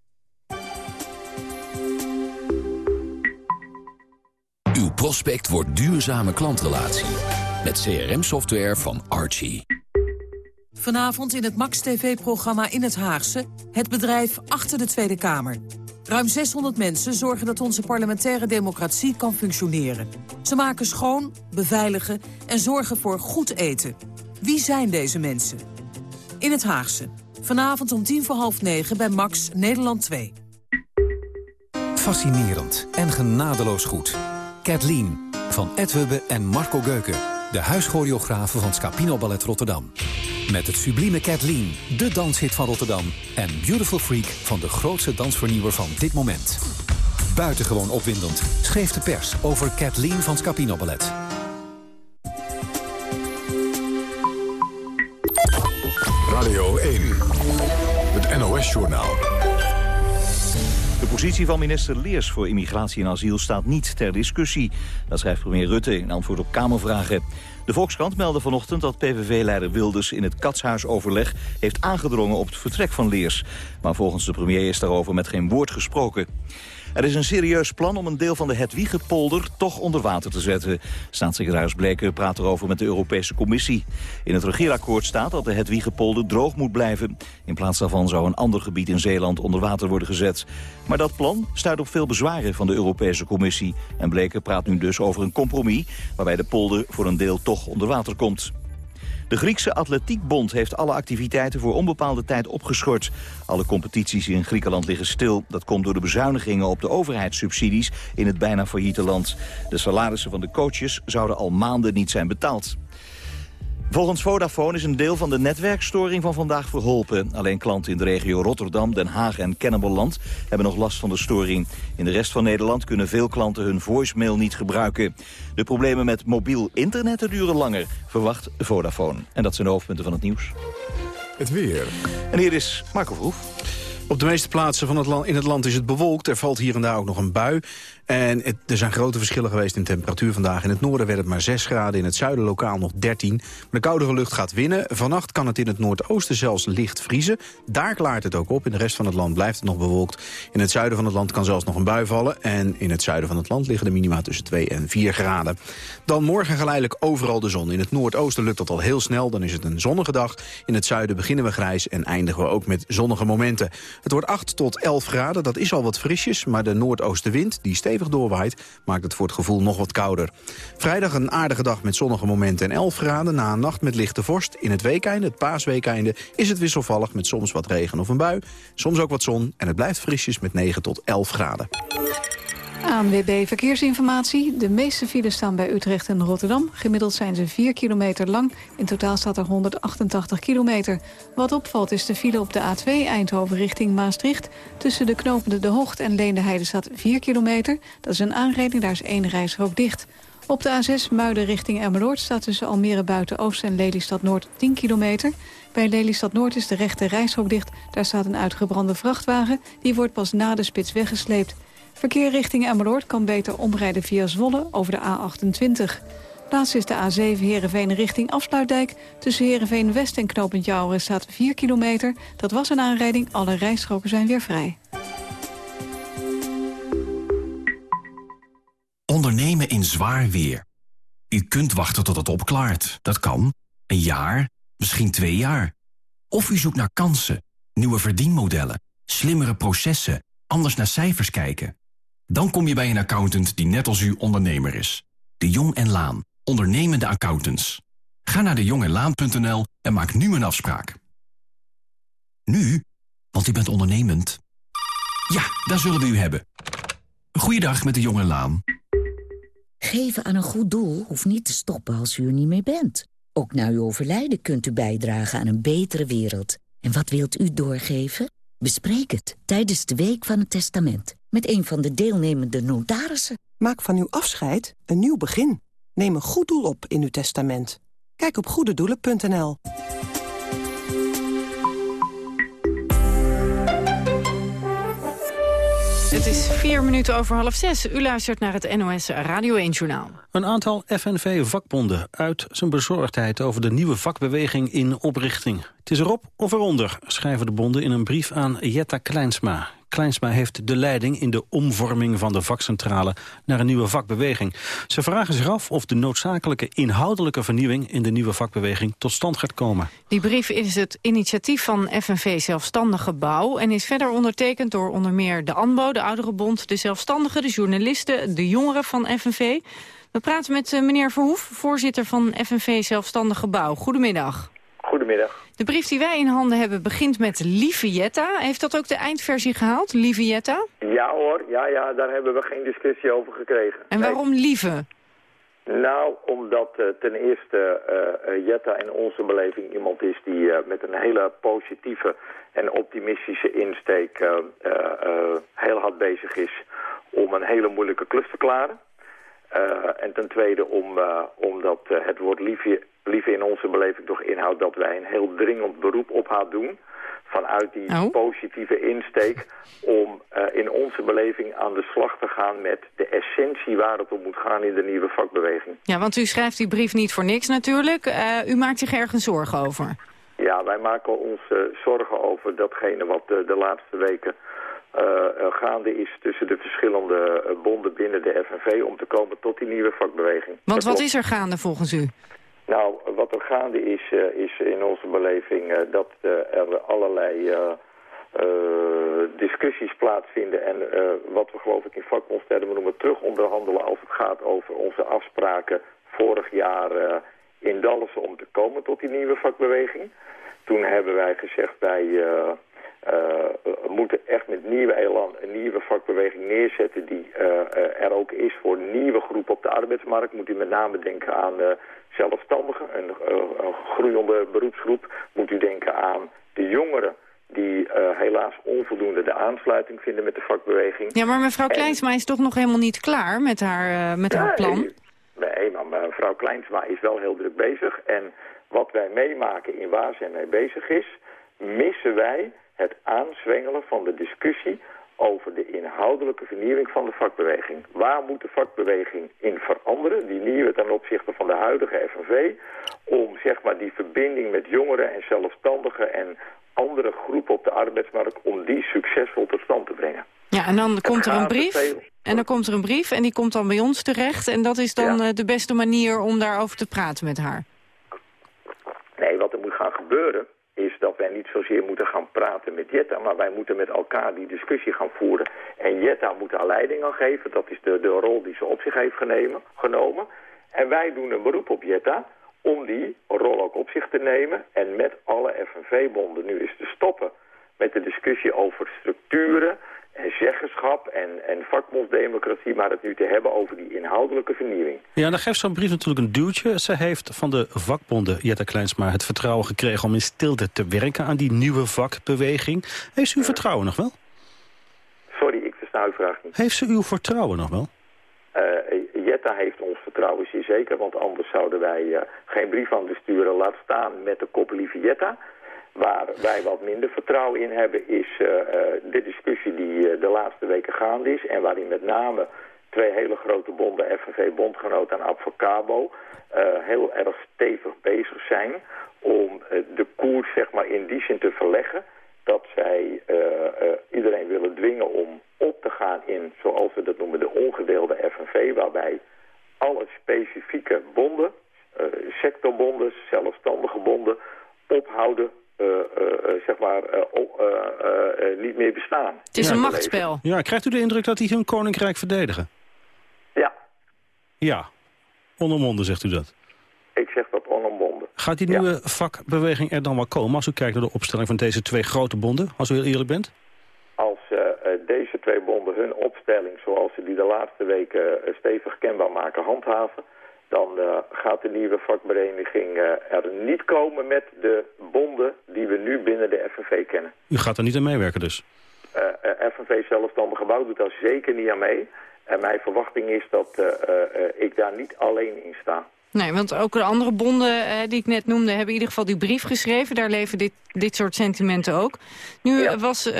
Prospect wordt duurzame klantrelatie. Met CRM-software van Archie. Vanavond in het Max TV-programma In het Haagse... het bedrijf achter de Tweede Kamer. Ruim 600 mensen zorgen dat onze parlementaire democratie kan functioneren. Ze maken schoon, beveiligen en zorgen voor goed eten. Wie zijn deze mensen? In het Haagse. Vanavond om tien voor half negen bij Max Nederland 2. Fascinerend en genadeloos goed. Kathleen van Ed Hubbe en Marco Geuken. De huischoreografen van Scapino Ballet Rotterdam. Met het sublieme Kathleen, de danshit van Rotterdam. En Beautiful Freak van de grootste dansvernieuwer van dit moment. Buitengewoon opwindend schreef de pers over Kathleen van Scapino Ballet. Positie van minister Leers voor immigratie en asiel staat niet ter discussie. Dat schrijft premier Rutte in antwoord op Kamervragen. De Volkskrant meldde vanochtend dat PVV-leider Wilders in het Katshuisoverleg heeft aangedrongen op het vertrek van Leers. Maar volgens de premier is daarover met geen woord gesproken. Er is een serieus plan om een deel van de Hedwiegepolder toch onder water te zetten. Staatssecretaris Bleker praat erover met de Europese Commissie. In het regeerakkoord staat dat de Hedwiegepolder droog moet blijven. In plaats daarvan zou een ander gebied in Zeeland onder water worden gezet. Maar dat plan stuit op veel bezwaren van de Europese Commissie. En Bleker praat nu dus over een compromis... waarbij de polder voor een deel toch onder water komt. De Griekse Atletiekbond heeft alle activiteiten voor onbepaalde tijd opgeschort. Alle competities in Griekenland liggen stil. Dat komt door de bezuinigingen op de overheidssubsidies in het bijna failliete land. De salarissen van de coaches zouden al maanden niet zijn betaald. Volgens Vodafone is een deel van de netwerkstoring van vandaag verholpen. Alleen klanten in de regio Rotterdam, Den Haag en Kennemerland hebben nog last van de storing. In de rest van Nederland kunnen veel klanten hun voicemail niet gebruiken. De problemen met mobiel internet duren langer, verwacht Vodafone. En dat zijn de hoofdpunten van het nieuws. Het weer. En hier is Marco Verhoef. Op de meeste plaatsen van het land, in het land is het bewolkt. Er valt hier en daar ook nog een bui. En het, er zijn grote verschillen geweest in temperatuur vandaag. In het noorden werd het maar 6 graden, in het zuiden lokaal nog 13. Maar de koudere lucht gaat winnen. Vannacht kan het in het noordoosten zelfs licht vriezen. Daar klaart het ook op. In de rest van het land blijft het nog bewolkt. In het zuiden van het land kan zelfs nog een bui vallen. En in het zuiden van het land liggen de minima tussen 2 en 4 graden. Dan morgen geleidelijk overal de zon. In het noordoosten lukt dat al heel snel. Dan is het een zonnige dag. In het zuiden beginnen we grijs en eindigen we ook met zonnige momenten. Het wordt 8 tot 11 graden. Dat is al wat frisjes. Maar de noordoostenwind, die stevig doorwaait, maakt het voor het gevoel nog wat kouder. Vrijdag een aardige dag met zonnige momenten en 11 graden. Na een nacht met lichte vorst. In het weekeinde, het paasweekeinde, is het wisselvallig met soms wat regen of een bui. Soms ook wat zon en het blijft frisjes met 9 tot 11 graden. ANWB Verkeersinformatie. De meeste files staan bij Utrecht en Rotterdam. Gemiddeld zijn ze 4 kilometer lang. In totaal staat er 188 kilometer. Wat opvalt is de file op de A2 Eindhoven richting Maastricht. Tussen de knopende De Hocht en Leendeheide staat 4 kilometer. Dat is een aanrijding, daar is één reisrook dicht. Op de A6 Muiden richting Emmeloord staat tussen Almere Buiten-Oost en Lelystad Noord 10 kilometer. Bij Lelystad Noord is de rechte reisrook dicht. Daar staat een uitgebrande vrachtwagen. Die wordt pas na de spits weggesleept. Verkeer richting Emmeloord kan beter omrijden via Zwolle over de A28. Laatst is de A7 Heerenveen richting Afsluitdijk. Tussen Heerenveen West en Knopend Jouweren staat 4 kilometer. Dat was een aanrijding, alle rijstroken zijn weer vrij. Ondernemen in zwaar weer. U kunt wachten tot het opklaart. Dat kan. Een jaar, misschien twee jaar. Of u zoekt naar kansen, nieuwe verdienmodellen, slimmere processen, anders naar cijfers kijken. Dan kom je bij een accountant die net als u ondernemer is. De Jong en Laan, ondernemende accountants. Ga naar dejongenlaan.nl en maak nu een afspraak. Nu, want u bent ondernemend. Ja, daar zullen we u hebben. Goeiedag met de Jong en Laan. Geven aan een goed doel hoeft niet te stoppen als u er niet meer bent. Ook na uw overlijden kunt u bijdragen aan een betere wereld. En wat wilt u doorgeven? Bespreek het tijdens de Week van het Testament met een van de deelnemende notarissen. Maak van uw afscheid een nieuw begin. Neem een goed doel op in uw testament. Kijk op goededoelen.nl. Het is vier minuten over half zes. U luistert naar het NOS Radio 1-journaal. Een aantal FNV-vakbonden uit zijn bezorgdheid over de nieuwe vakbeweging in oprichting. Het is erop of eronder, schrijven de bonden in een brief aan Jetta Kleinsma. Kleinsma heeft de leiding in de omvorming van de vakcentrale naar een nieuwe vakbeweging. Ze vragen zich af of de noodzakelijke inhoudelijke vernieuwing in de nieuwe vakbeweging tot stand gaat komen. Die brief is het initiatief van FNV Zelfstandige Bouw en is verder ondertekend door onder meer de ANBO, de Ouderenbond, de Zelfstandigen, de journalisten, de jongeren van FNV. We praten met eh, meneer Verhoef, voorzitter van FNV Zelfstandige Bouw. Goedemiddag. Goedemiddag. De brief die wij in handen hebben begint met Lieve Jetta. Heeft dat ook de eindversie gehaald, Lieve Jetta? Ja hoor, ja, ja, daar hebben we geen discussie over gekregen. En waarom Lieve? Nou, omdat uh, ten eerste uh, Jetta in onze beleving iemand is die uh, met een hele positieve en optimistische insteek heel hard bezig is om een hele moeilijke klus te klaren. En ten tweede om, omdat het woord liefje in onze beleving toch inhoudt dat wij een heel dringend beroep op haar doen vanuit die oh. positieve insteek om uh, in onze beleving aan de slag te gaan met de essentie waar het om moet gaan in de nieuwe vakbeweging. Ja, want u schrijft die brief niet voor niks natuurlijk. Uh, u maakt zich ergens zorgen over. Ja, wij maken ons uh, zorgen over datgene wat de laatste weken gaande is tussen de verschillende bonden binnen de FNV om te komen tot die nieuwe vakbeweging. Want wat is er gaande volgens u? Nou, wat er gaande is, uh, is in onze beleving dat er allerlei discussies plaatsvinden en wat we geloof ik in vakbondstermen noemen terug onderhandelen als het gaat over onze afspraken vorig jaar in Dallas om te komen tot die nieuwe vakbeweging. Toen hebben wij gezegd wij moeten echt met nieuwe elan een nieuwe vakbeweging neerzetten die er ook is voor nieuwe groepen op de arbeidsmarkt. Moet u met name denken aan zelfstandigen, een, een groeiende beroepsgroep. Moet u denken aan de jongeren die uh, helaas onvoldoende de aansluiting vinden met de vakbeweging. Ja, maar mevrouw Kleinsma is toch nog helemaal niet klaar met haar, uh, met haar plan? Nee, maar mevrouw Kleinsma is wel heel druk bezig. En wat wij meemaken in waar zij mee bezig is... missen wij het aanzwengelen van de discussie over de inhoudelijke vernieuwing van de vakbeweging. Waar moet de vakbeweging in veranderen, die nieuwe ten opzichte van de huidige FNV, om zeg maar die verbinding met jongeren en zelfstandigen en andere groepen op de arbeidsmarkt, om die succesvol tot stand te brengen. Ja, en dan komt er een brief. En dan komt er een brief en die komt dan bij ons terecht. En dat is dan ja. de beste manier om daarover te praten met haar. Nee, wat er moet gaan gebeuren dat wij niet zozeer moeten gaan praten met Jetta, maar wij moeten met elkaar die discussie gaan voeren. En Jetta moet daar leiding aan geven, dat is de, de rol die ze op zich heeft genemen, genomen. En wij doen een beroep op Jetta om die rol ook op zich te nemen en met alle FNV-bonden nu eens te stoppen met de discussie over structuren en zeggenschap en, en vakbondsdemocratie... maar het nu te hebben over die inhoudelijke vernieuwing. Ja, dan geeft zo'n brief natuurlijk een duwtje. Ze heeft van de vakbonden, Jetta Kleinsma, het vertrouwen gekregen... om in stilte te werken aan die nieuwe vakbeweging. Heeft ze uw vertrouwen nog wel? Sorry, ik versta uw vraag niet. Heeft ze uw vertrouwen nog wel? Uh, Jetta heeft ons vertrouwen zeer zeker, want anders zouden wij uh, geen brief aan de sturen. Laat staan met de kop lieve Jetta... Waar wij wat minder vertrouwen in hebben is uh, de discussie die uh, de laatste weken gaande is. En waarin met name twee hele grote bonden, FNV Bondgenoot en Advocabo, heel erg stevig bezig zijn om de koers zeg maar, in die zin te verleggen. Dat zij iedereen willen dwingen om op te gaan in, zoals we dat noemen, de ongedeelde FNV. Waarbij alle specifieke bonden, sectorbonden, zelfstandige bonden, ophouden zeg maar, uh, niet meer bestaan. Het is een machtsspel. Ja, krijgt u de indruk dat die hun koninkrijk verdedigen? Ja. Ja. Onomwonden zegt u dat? Ik zeg dat onomwonden. Gaat die nieuwe ja. vakbeweging er dan wel komen als u kijkt naar de opstelling van deze twee grote bonden, als u heel eerlijk bent? Als deze twee bonden hun opstelling, zoals ze die de laatste weken stevig kenbaar maken, handhaven dan uh, gaat de nieuwe vakvereniging uh, er niet komen met de bonden die we nu binnen de FNV kennen. U gaat er niet aan meewerken dus? Uh, FNV Zelfstandig Gebouw doet daar zeker niet aan mee. En mijn verwachting is dat ik daar niet alleen in sta. Nee, want ook de andere bonden die ik net noemde... hebben in ieder geval die brief geschreven. Daar leven dit, dit soort sentimenten ook. Nu ja. was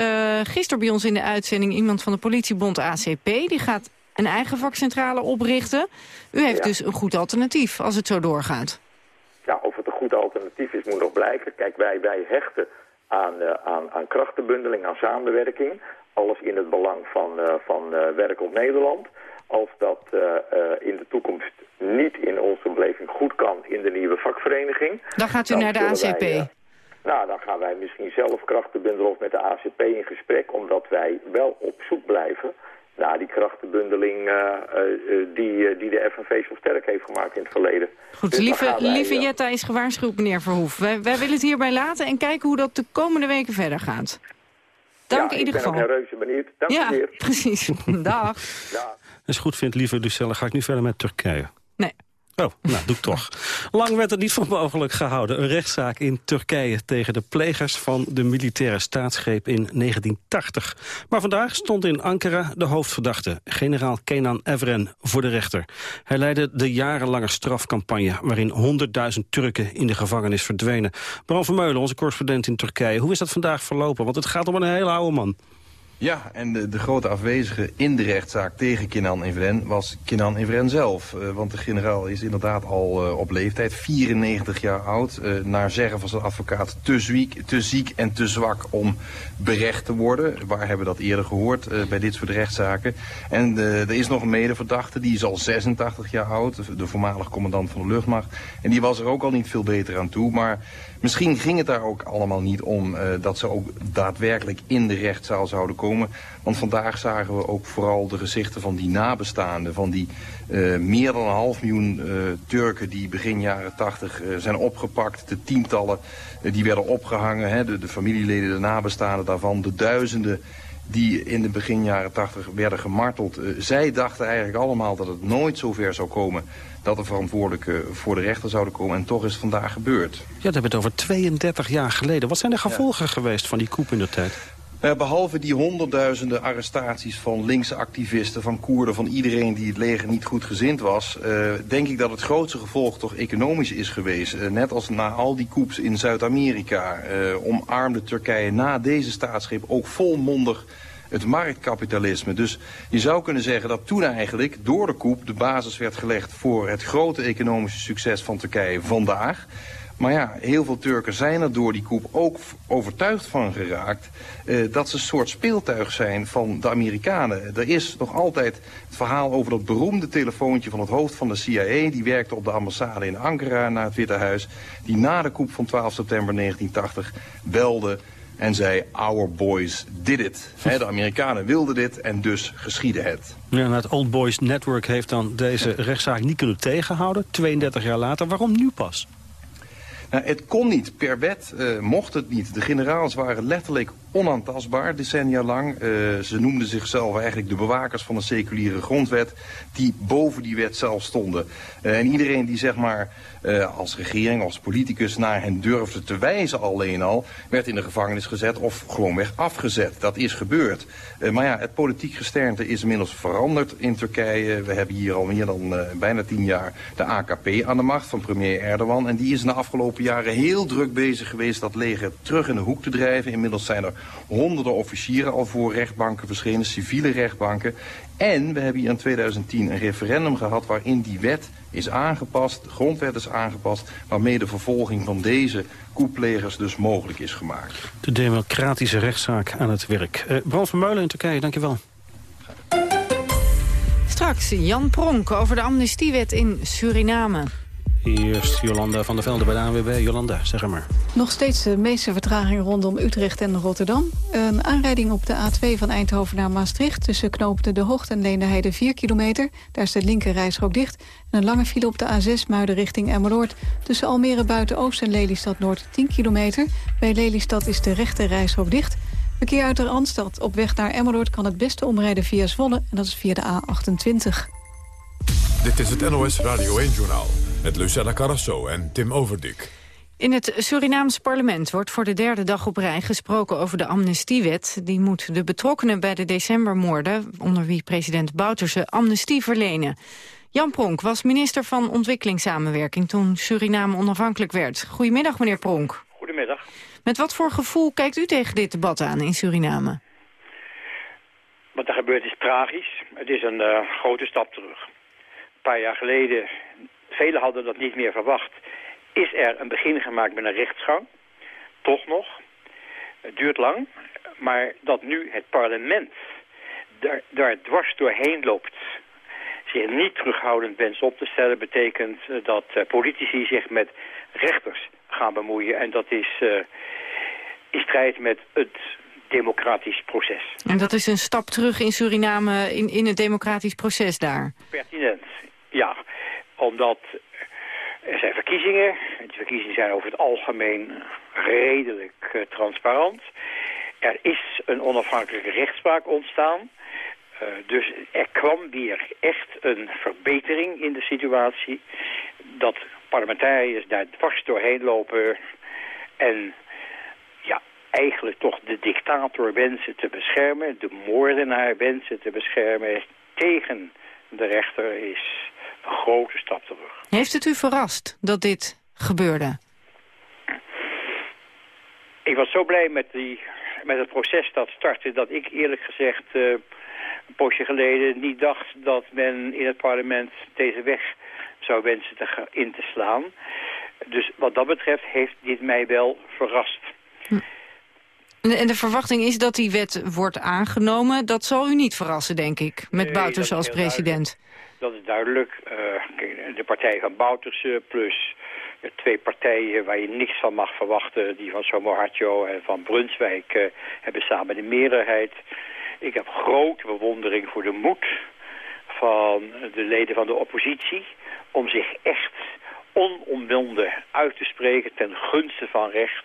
gisteren bij ons in de uitzending iemand van de politiebond ACP. Die gaat een eigen vakcentrale oprichten. U heeft ja. dus een goed alternatief als het zo doorgaat. Ja, of het een goed alternatief is moet nog blijken. Kijk, wij, wij hechten aan, uh, aan, aan krachtenbundeling, aan samenwerking. Alles in het belang van, uh, van werk op Nederland. Als dat in de toekomst niet in onze beleving goed kan in de nieuwe vakvereniging... Dan gaat u naar de ACP? Wij, nou, dan gaan wij misschien zelf krachten bundelen of met de ACP in gesprek... omdat wij wel op zoek blijven naar die krachtenbundeling uh, uh, die, die de FNV zo sterk heeft gemaakt in het verleden. Goed, dus lieve, wij, lieve Jetta is gewaarschuwd, meneer Verhoef. Wij, wij willen het hierbij laten en kijken hoe dat de komende weken verder gaat. Dank ja, in ieder geval. ik ben reuze benieuwd. Dank ja, u precies. Dag. Dag. Als je goed vindt, lieve Lucelle, ga ik nu verder met Turkije. Nee. Oh, nou, doe ik toch. Lang werd het niet voor mogelijk gehouden. Een rechtszaak in Turkije tegen de plegers van de militaire staatsgreep in 1980. Maar vandaag stond in Ankara de hoofdverdachte, generaal Kenan Evren, voor de rechter. Hij leidde de jarenlange strafcampagne waarin 100.000 Turken in de gevangenis verdwenen. Bram Vermeulen, onze correspondent in Turkije. Hoe is dat vandaag verlopen? Want het gaat om een hele oude man. Ja, en de, de, grote afwezige in de rechtszaak tegen Kenan Evren was Kenan Evren zelf. Uh, want de generaal is inderdaad al uh, op leeftijd, 94 jaar oud. Uh, naar zeggen van zijn advocaat te ziek, te ziek en te zwak om berecht te worden. Waar hebben we dat eerder gehoord bij dit soort rechtszaken. En er is nog een medeverdachte, die is al 86 jaar oud. De voormalig commandant van de luchtmacht. En die was er ook al niet veel beter aan toe. Maar Misschien ging het daar ook allemaal niet om uh, dat ze ook daadwerkelijk in de rechtszaal zouden komen. Want vandaag zagen we ook vooral de gezichten van die nabestaanden. Van die uh, meer dan een half miljoen uh, Turken die begin jaren tachtig zijn opgepakt. De tientallen die werden opgehangen. Hè, de familieleden, de nabestaanden daarvan. De duizenden die in de begin jaren tachtig werden gemarteld. zij dachten eigenlijk allemaal dat het nooit zover zou komen dat de verantwoordelijken voor de rechter zouden komen. En toch is het vandaag gebeurd. Ja, dat hebben we het over 32 jaar geleden. Wat zijn de gevolgen ja. geweest van die koep in de tijd? Uh, behalve die honderdduizenden arrestaties van linkse activisten, van Koerden, van iedereen die het leger niet goed gezind was, uh, denk ik dat het grootste gevolg toch economisch is geweest. Uh, net als na al die koeps in Zuid-Amerika omarmde Turkije na deze staatsgreep ook volmondig het marktkapitalisme. Dus je zou kunnen zeggen dat toen eigenlijk door de koep de basis werd gelegd voor het grote economische succes van Turkije vandaag. Maar ja, heel veel Turken zijn er door die koep ook overtuigd van geraakt... Eh, dat ze een soort speeltuig zijn van de Amerikanen. Er is nog altijd het verhaal over dat beroemde telefoontje van het hoofd van de CIA... die werkte op de ambassade in Ankara naar het Witte Huis... die na de koep van 12 september 1980 belde en zei, our boys did it. de Amerikanen wilden dit en dus geschiedde het. Ja, het Old Boys Network heeft dan deze rechtszaak niet kunnen tegenhouden. 32 jaar later. Waarom nu pas? Nou, het kon niet. Per wet uh, mocht het niet. De generaals waren letterlijk onaantastbaar, decennia lang. Uh, ze noemden zichzelf eigenlijk de bewakers van de seculiere grondwet... die boven die wet zelf stonden. Uh, en iedereen die zeg maar uh, als regering, als politicus naar hen durfde te wijzen alleen al... werd in de gevangenis gezet of gewoonweg afgezet. Dat is gebeurd. maar ja, het politiek gesternte is inmiddels veranderd in Turkije. We hebben hier al meer dan bijna tien jaar de AKP aan de macht van premier Erdogan. En die is in de afgelopen jaren heel druk bezig geweest dat leger terug in de hoek te drijven. Inmiddels zijn er honderden officieren al voor rechtbanken verschenen, civiele rechtbanken. En we hebben hier in 2010 een referendum gehad waarin die wet is aangepast, de grondwet is aangepast, waarmee de vervolging van deze koeplegers dus mogelijk is gemaakt. De democratische rechtszaak aan het werk. Uh, Bram van Meulen in Turkije, dankjewel. Straks Jan Pronk over de amnestiewet in Suriname. Eerst Jolanda van der Velde bij de ANWB. Jolanda, zeg maar. Nog steeds de meeste vertraging rondom Utrecht en Rotterdam. Een aanrijding op de A2 van Eindhoven naar Maastricht... tussen knoopte De Hoogte en Leendeheide 4 kilometer. Daar is de linker rijstrook dicht. En een lange file op de A6 Muiden richting Emmeloord. Tussen Almere Buiten-Oost en Lelystad Noord 10 kilometer. Bij Lelystad is de rechte rijstrook dicht... Verkeer uit de Randstad op weg naar Emmeloord kan het beste omrijden via Zwolle... en dat is via de A28. Dit is het NOS Radio 1-journaal met Lucella Carrasso en Tim Overdik. In het Surinaamse parlement wordt voor de derde dag op rij gesproken over de amnestiewet. Die moet de betrokkenen bij de decembermoorden, onder wie president Bouterse, amnestie verlenen. Jan Pronk was minister van Ontwikkelingssamenwerking toen Suriname onafhankelijk werd. Goedemiddag, meneer Pronk. Goedemiddag. Met wat voor gevoel kijkt u tegen dit debat aan in Suriname? Wat er gebeurt is tragisch. Het is een uh, grote stap terug. Een paar jaar geleden velen hadden dat niet meer verwacht, is er een begin gemaakt met een rechtsgang. Toch nog. Het duurt lang, maar dat nu het parlement daar, daar dwars doorheen loopt zich niet terughoudend wenst op te stellen... betekent eh, dat uh, politici zich met rechters gaan bemoeien. En dat is uh, in strijd met het democratisch proces. En dat is een stap terug in Suriname in, in het democratisch proces daar? Pertinent, ja. Omdat er zijn verkiezingen. Die verkiezingen zijn over het algemeen redelijk uh, transparant. Er is een onafhankelijke rechtspraak ontstaan. Uh, dus er kwam weer echt een verbetering in de situatie. Dat parlementariërs daar dwars doorheen lopen en ja, eigenlijk toch de dictator wensen te beschermen, de moordenaar wensen te beschermen tegen de rechter is een grote stap terug. Heeft het u verrast dat dit gebeurde? Ik was zo blij met, die, met het proces dat startte dat ik eerlijk gezegd uh, een poosje geleden niet dacht dat men in het parlement deze weg zou wensen te in te slaan. Dus wat dat betreft heeft dit mij wel verrast. Hm. En de verwachting is dat die wet wordt aangenomen. Dat zal u niet verrassen, denk ik, met nee, Bouters als president. Dat is duidelijk. Uh, de partij van Bouters plus twee partijen waar je niks van mag verwachten... die van Somoharjo en van Brunswijk uh, hebben samen de meerderheid. Ik heb grote bewondering voor de moed van de leden van de oppositie... om zich echt onomwonden uit te spreken ten gunste van recht...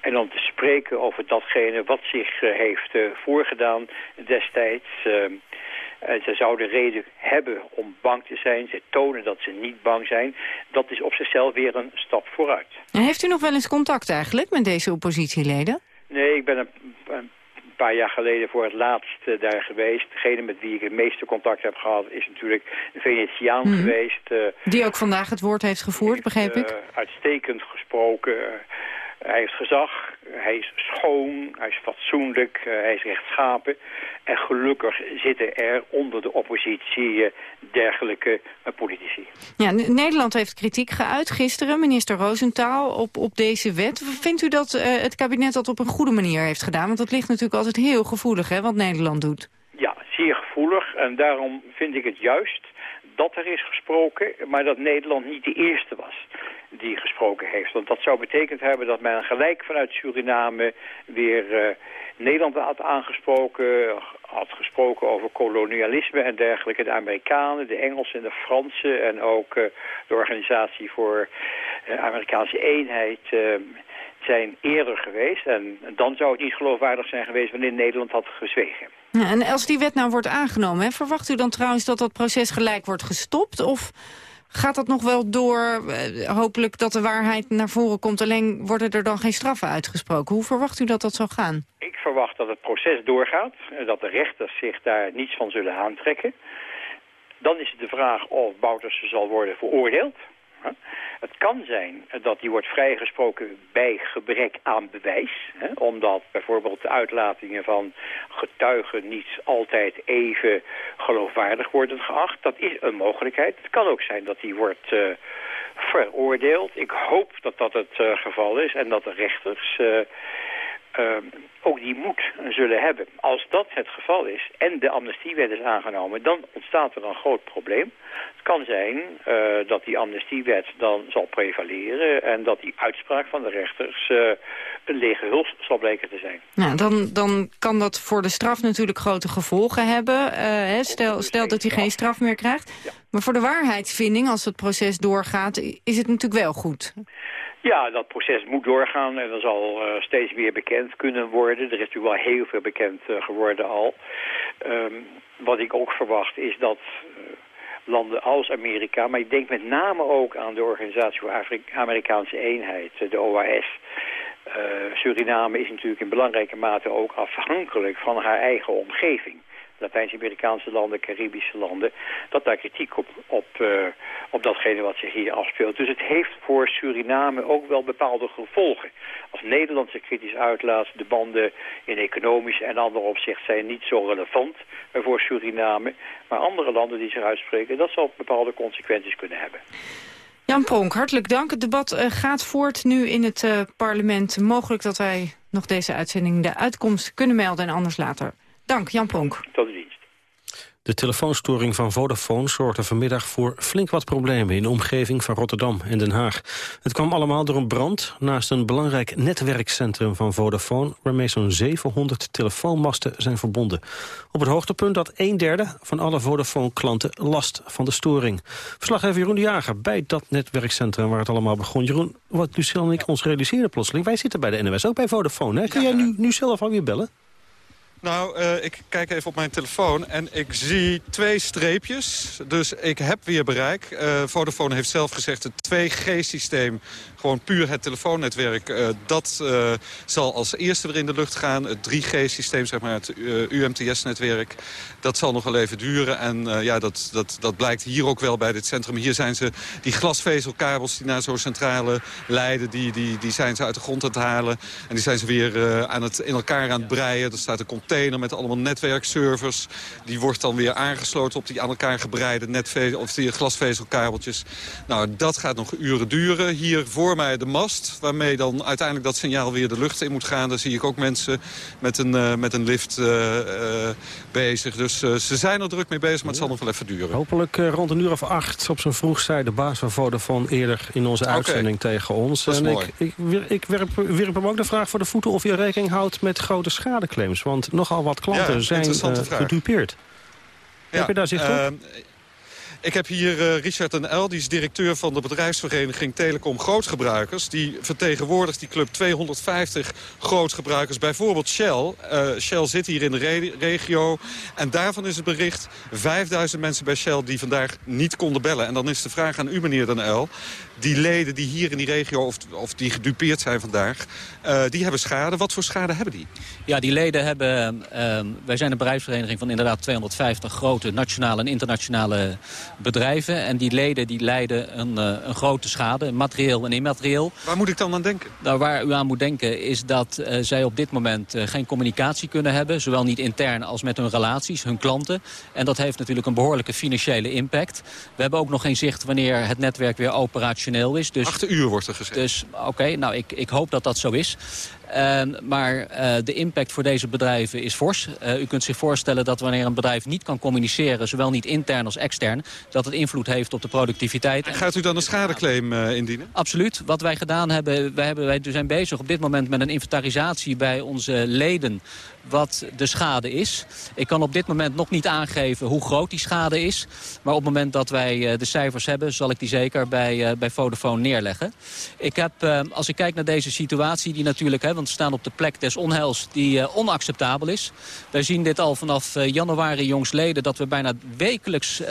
En om te spreken over datgene wat zich uh, heeft voorgedaan destijds. Uh, ze zouden reden hebben om bang te zijn. Ze tonen dat ze niet bang zijn. Dat is op zichzelf weer een stap vooruit. En heeft u nog wel eens contact eigenlijk met deze oppositieleden? Nee, ik ben een, een paar jaar geleden voor het laatst uh, daar geweest. Degene met wie ik het meeste contact heb gehad is natuurlijk een Venetiaan mm -hmm. geweest. Uh, Die ook vandaag het woord heeft gevoerd, begreep ik? Uh, uitstekend gesproken. Hij heeft gezag, hij is schoon, hij is fatsoenlijk, hij is rechtschapen. En gelukkig zitten er onder de oppositie dergelijke politici. Ja, Nederland heeft kritiek geuit gisteren, minister Roosentaal, op, op deze wet. Vindt u dat uh, het kabinet dat op een goede manier heeft gedaan? Want dat ligt natuurlijk altijd heel gevoelig, hè, wat Nederland doet. Ja, zeer gevoelig. En daarom vind ik het juist dat er is gesproken, maar dat Nederland niet de eerste was die gesproken heeft. Want dat zou betekend hebben dat men gelijk vanuit Suriname weer uh, Nederland had aangesproken, had gesproken over kolonialisme en dergelijke. De Amerikanen, de Engelsen en de Fransen en ook uh, de Organisatie voor uh, Amerikaanse Eenheid zijn eerder geweest. En dan zou het niet geloofwaardig zijn geweest wanneer Nederland had gezwegen. Ja, en als die wet nou wordt aangenomen, hè, verwacht u dan trouwens dat dat proces gelijk wordt gestopt? Of gaat dat nog wel door, uh, hopelijk dat de waarheid naar voren komt... alleen worden er dan geen straffen uitgesproken? Hoe verwacht u dat dat zal gaan? Ik verwacht dat het proces doorgaat, dat de rechters zich daar niets van zullen aantrekken. Dan is het de vraag of Bouterse zal worden veroordeeld... Het kan zijn dat die wordt vrijgesproken bij gebrek aan bewijs. Hè, omdat bijvoorbeeld de uitlatingen van getuigen niet altijd even geloofwaardig worden geacht. Dat is een mogelijkheid. Het kan ook zijn dat die wordt uh, veroordeeld. Ik hoop dat dat het uh, geval is en dat de rechters... Uh, ook die moed zullen hebben. Als dat het geval is en de amnestiewet is aangenomen, dan ontstaat er een groot probleem. Het kan zijn uh, dat die amnestiewet dan zal prevaleren en dat die uitspraak van de rechters uh, een lege huls zal blijken te zijn. Nou, dan, dan kan dat voor de straf natuurlijk grote gevolgen hebben. Hè, stel, stel dat hij geen straf meer krijgt. Ja. Maar voor de waarheidsvinding, als het proces doorgaat, is het natuurlijk wel goed. Ja, dat proces moet doorgaan en er zal uh, steeds meer bekend kunnen worden. Er is natuurlijk wel heel veel bekend uh, geworden al. Um, wat ik ook verwacht is dat uh, landen als Amerika, maar ik denk met name ook aan de Organisatie voor Afri Amerikaanse Eenheid, de OAS. Suriname is natuurlijk in belangrijke mate ook afhankelijk van haar eigen omgeving. Latijns-Amerikaanse landen, Caribische landen, dat daar kritiek op, op, uh, op datgene wat zich hier afspeelt. Dus het heeft voor Suriname ook wel bepaalde gevolgen. Als Nederland zich kritisch uitlaat, de banden in economisch en andere opzicht zijn niet zo relevant voor Suriname. Maar andere landen die zich uitspreken, dat zal bepaalde consequenties kunnen hebben. Jan Pronk, hartelijk dank. Het debat uh, gaat voort nu in het uh, parlement. Mogelijk dat wij nog deze uitzending de uitkomst kunnen melden en anders later. Dank, Jan Pronk. Tot de dienst. De telefoonstoring van Vodafone zorgde vanmiddag voor flink wat problemen in de omgeving van Rotterdam en Den Haag. Het kwam allemaal door een brand naast een belangrijk netwerkcentrum van Vodafone, waarmee zo'n 700 telefoonmasten zijn verbonden. Op het hoogtepunt had een derde van alle Vodafone-klanten last van de storing. Verslaggever Jeroen de Jager bij dat netwerkcentrum waar het allemaal begon. Jeroen, wat Lucille en ik ons realiseerden plotseling, wij zitten bij de NOS, ook bij Vodafone. Hè? Kun jij nu, nu zelf alweer bellen? Nou, uh, ik kijk even op mijn telefoon en ik zie twee streepjes. Dus ik heb weer bereik. Uh, Vodafone heeft zelf gezegd het 2G-systeem gewoon puur het telefoonnetwerk, uh, dat zal als eerste weer in de lucht gaan. Het 3G-systeem, zeg maar, het eh, UMTS-netwerk, dat zal nog wel even duren. En ja, dat, dat, dat blijkt hier ook wel bij dit centrum. Hier zijn ze die glasvezelkabels die naar zo'n centrale leiden, die, die, die zijn ze uit de grond aan het halen. En die zijn ze weer aan het, in elkaar aan het breien. Er staat een container met allemaal netwerkservers. Die wordt dan weer aangesloten op die aan elkaar gebreide netvezel, of die glasvezelkabeltjes. Nou, dat gaat nog uren duren. Hier voor mij de mast, waarmee dan uiteindelijk dat signaal weer de lucht in moet gaan. Daar zie ik ook mensen met een, uh, met een lift uh, uh, bezig. Dus ze zijn er druk mee bezig, maar het zal nog wel even duren. Hopelijk rond een uur of acht op zijn vroeg zei de baas van Vodafone eerder in onze uitzending okay. tegen ons. En mooi. ik, ik, ik werp, werp, hem ook de vraag voor de voeten of je rekening houdt met grote schadeclaims. Want nogal wat klanten ja, zijn gedupeerd. Ja, Heb je daar zicht op? Ik heb hier uh, Richard en El, die is directeur van de bedrijfsvereniging Telecom Grootgebruikers. Die vertegenwoordigt die club 250 grootgebruikers, bijvoorbeeld Shell. Uh, Shell zit hier in de re regio en daarvan is het bericht 5000 mensen bij Shell die vandaag niet konden bellen. En dan is de vraag aan u, meneer Den El, die leden die hier in die regio of, of die gedupeerd zijn vandaag, uh, die hebben schade. Wat voor schade hebben die? Ja, die leden hebben, wij zijn een bedrijfsvereniging van inderdaad 250 grote nationale en internationale bedrijven. En die leden die lijden een, uh, een grote schade, materieel en immaterieel. Waar moet ik dan aan denken? Nou, waar u aan moet denken is dat uh, zij op dit moment uh, geen communicatie kunnen hebben. Zowel niet intern als met hun relaties, hun klanten. En dat heeft natuurlijk een behoorlijke financiële impact. We hebben ook nog geen zicht wanneer het netwerk weer operationeel is. Dus, Acht uur wordt er gezegd. Dus oké, okay, nou ik, ik hoop dat dat zo is. Uh, maar uh, de impact voor deze bedrijven is fors. Uh, u kunt zich voorstellen dat wanneer een bedrijf niet kan communiceren... zowel niet intern als extern, dat het invloed heeft op de productiviteit. En gaat u dan een schadeclaim indienen? Absoluut. Wat wij gedaan hebben, wij, hebben, wij zijn bezig op dit moment met een inventarisatie bij onze leden wat de schade is. Ik kan op dit moment nog niet aangeven hoe groot die schade is. Maar op het moment dat wij de cijfers hebben... zal ik die zeker bij, bij Vodafone neerleggen. Ik heb, als ik kijk naar deze situatie... die natuurlijk, hè, want we staan op de plek des onheils... die onacceptabel is. Wij zien dit al vanaf januari jongsleden... dat we bijna wekelijks...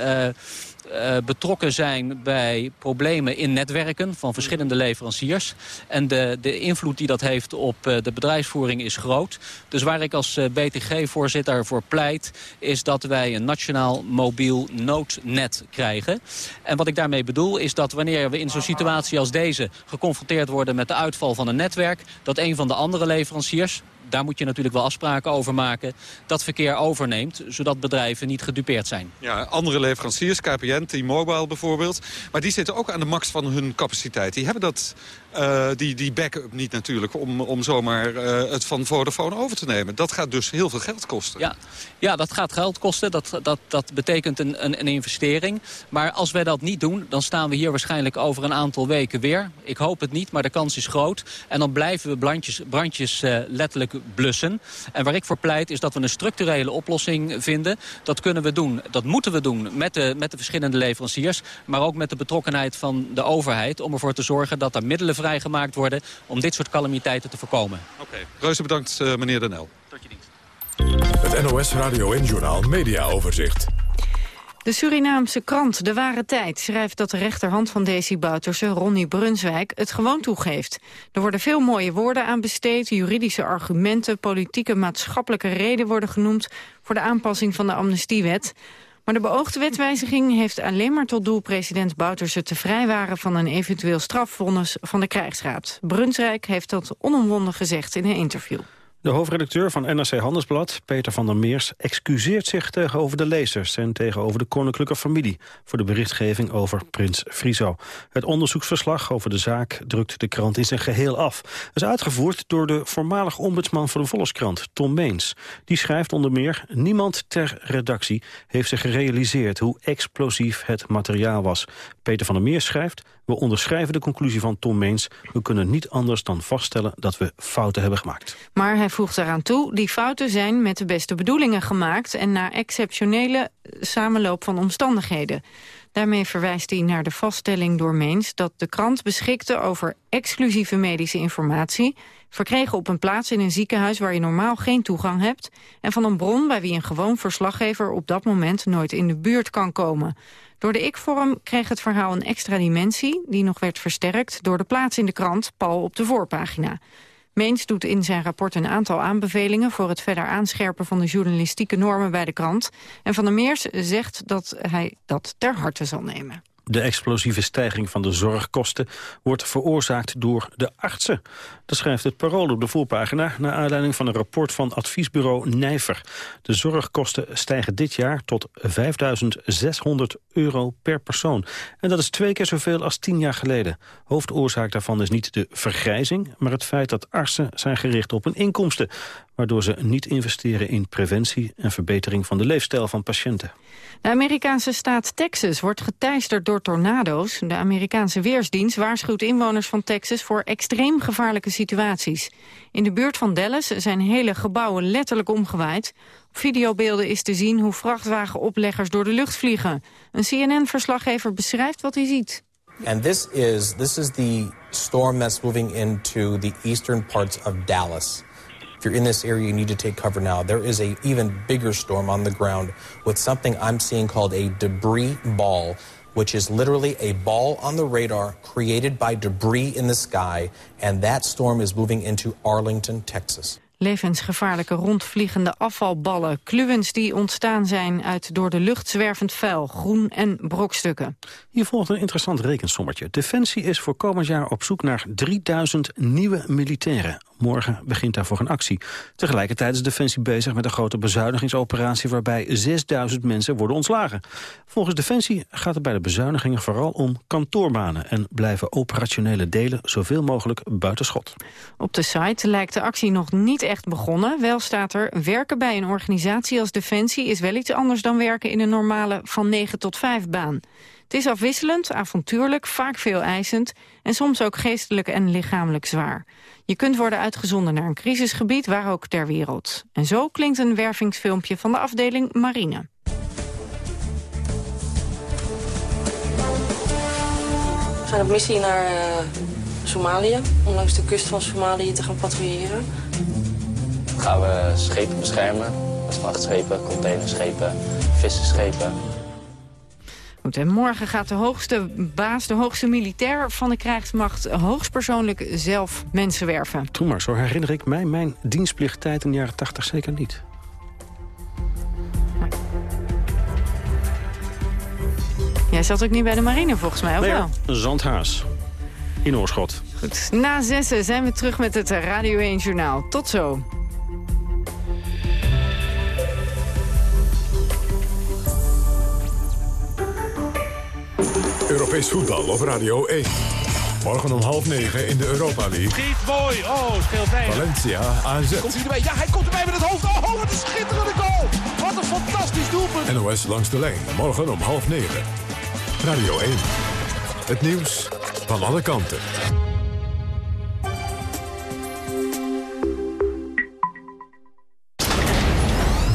Uh, betrokken zijn bij problemen in netwerken van verschillende leveranciers. En de, de invloed die dat heeft op uh, de bedrijfsvoering is groot. Dus waar ik als uh, BTG-voorzitter voor pleit... is dat wij een nationaal mobiel noodnet krijgen. En wat ik daarmee bedoel is dat wanneer we in zo'n situatie als deze... geconfronteerd worden met de uitval van een netwerk... dat een van de andere leveranciers daar moet je natuurlijk wel afspraken over maken... dat verkeer overneemt, zodat bedrijven niet gedupeerd zijn. Ja, andere leveranciers, KPN, T-Mobile bijvoorbeeld... maar die zitten ook aan de max van hun capaciteit. Die hebben dat, uh, die, die backup niet natuurlijk... om, om zomaar uh, het van Vodafone over te nemen. Dat gaat dus heel veel geld kosten. Ja, ja dat gaat geld kosten. Dat, dat, dat betekent een, een, een investering. Maar als wij dat niet doen, dan staan we hier waarschijnlijk over een aantal weken weer. Ik hoop het niet, maar de kans is groot. En dan blijven we brandjes, brandjes uh, letterlijk blussen. En waar ik voor pleit is dat we een structurele oplossing vinden. Dat kunnen we doen, dat moeten we doen met de, met de verschillende leveranciers. Maar ook met de betrokkenheid van de overheid. Om ervoor te zorgen dat er middelen vrijgemaakt worden om dit soort calamiteiten te voorkomen. Oké, okay. reuze bedankt uh, meneer Den El. Tot je dienst. Het NOS Radio en Journaal Media Overzicht. De Surinaamse krant De Ware Tijd schrijft dat de rechterhand van Desi Bouterse, Ronnie Brunswijk, het gewoon toegeeft. Er worden veel mooie woorden aan besteed, juridische argumenten, politieke maatschappelijke reden worden genoemd voor de aanpassing van de amnestiewet. Maar de beoogde wetwijziging heeft alleen maar tot doel president Bouterse te vrijwaren van een eventueel strafvonnis van de krijgsraad. Brunswijk heeft dat onomwonden gezegd in een interview. De hoofdredacteur van NRC Handelsblad, Peter van der Meers... excuseert zich tegenover de lezers en tegenover de koninklijke familie... voor de berichtgeving over prins Friso. Het onderzoeksverslag over de zaak drukt de krant in zijn geheel af. Het is uitgevoerd door de voormalig ombudsman van de Volkskrant, Tom Meens. Die schrijft onder meer... niemand ter redactie heeft zich gerealiseerd hoe explosief het materiaal was. Peter van der Meers schrijft... We onderschrijven de conclusie van Tom Meens. We kunnen niet anders dan vaststellen dat we fouten hebben gemaakt. Maar hij voegt eraan toe, die fouten zijn met de beste bedoelingen gemaakt... en na exceptionele samenloop van omstandigheden. Daarmee verwijst hij naar de vaststelling door Meens... dat de krant beschikte over exclusieve medische informatie... verkregen op een plaats in een ziekenhuis waar je normaal geen toegang hebt... en van een bron bij wie een gewoon verslaggever op dat moment nooit in de buurt kan komen... Door de ik-vorm kreeg het verhaal een extra dimensie... die nog werd versterkt door de plaats in de krant, pal op de voorpagina. Meens doet in zijn rapport een aantal aanbevelingen... voor het verder aanscherpen van de journalistieke normen bij de krant. En Van der Meers zegt dat hij dat ter harte zal nemen. De explosieve stijging van de zorgkosten wordt veroorzaakt door de artsen. Dat schrijft het Parool op de voorpagina... naar aanleiding van een rapport van adviesbureau Nijver. De zorgkosten stijgen dit jaar tot 5.600 euro per persoon. En dat is twee keer zoveel als tien jaar geleden. Hoofdoorzaak daarvan is niet de vergrijzing... maar het feit dat artsen zijn gericht op hun inkomsten... waardoor ze niet investeren in preventie en verbetering van de leefstijl van patiënten. De Amerikaanse staat Texas wordt geteisterd door tornado's. De Amerikaanse Weersdienst waarschuwt inwoners van Texas voor extreem gevaarlijke situaties. In de buurt van Dallas zijn hele gebouwen letterlijk omgewaaid. Op videobeelden is te zien hoe vrachtwagenopleggers door de lucht vliegen. Een CNN-verslaggever beschrijft wat hij ziet. And this is, this is the storm that's moving into the eastern parts of Dallas. You're in this area, you need to take cover now. There is a even bigger storm on the ground with something I'm seeing called a debris ball, which is literally a ball on the radar created by debris in the sky, and that storm is moving into Arlington, Texas. Levensgevaarlijke rondvliegende afvalballen. Kluwens die ontstaan zijn uit door de lucht zwervend vuil, groen en brokstukken. Hier volgt een interessant rekensommetje. Defensie is voor komend jaar op zoek naar 3000 nieuwe militairen. Morgen begint daarvoor een actie. Tegelijkertijd is Defensie bezig met een grote bezuinigingsoperatie... waarbij 6000 mensen worden ontslagen. Volgens Defensie gaat het bij de bezuinigingen vooral om kantoorbanen... en blijven operationele delen zoveel mogelijk buitenschot. Op de site lijkt de actie nog niet echt begonnen. Wel staat er, werken bij een organisatie als Defensie... is wel iets anders dan werken in een normale van 9 tot 5 baan. Het is afwisselend, avontuurlijk, vaak veel eisend... en soms ook geestelijk en lichamelijk zwaar. Je kunt worden uitgezonden naar een crisisgebied, waar ook ter wereld. En zo klinkt een wervingsfilmpje van de afdeling Marine. We zijn op missie naar uh, Somalië, om langs de kust van Somalië te gaan patrouilleren. Gaan we schepen beschermen, vrachtschepen, containerschepen, visserschepen. Goed, en morgen gaat de hoogste baas, de hoogste militair van de krijgsmacht... hoogstpersoonlijk zelf mensen werven. Toen maar, zo herinner ik mij mijn dienstplichttijd in de jaren 80 zeker niet. Jij zat ook niet bij de marine volgens mij, of nee, wel? Zandhaas. In Oorschot. Goed, na zessen zijn we terug met het Radio 1 Journaal. Tot zo. Europees voetbal op Radio 1. Morgen om half negen in de Europa League. Schiet mooi. Oh, scheelt. Valencia AZ. Komt hij erbij? Ja, hij komt erbij met het hoofd. Oh, wat een schitterende goal. Wat een fantastisch doelpunt. NOS langs de lijn. Morgen om half negen. Radio 1. Het nieuws van alle kanten.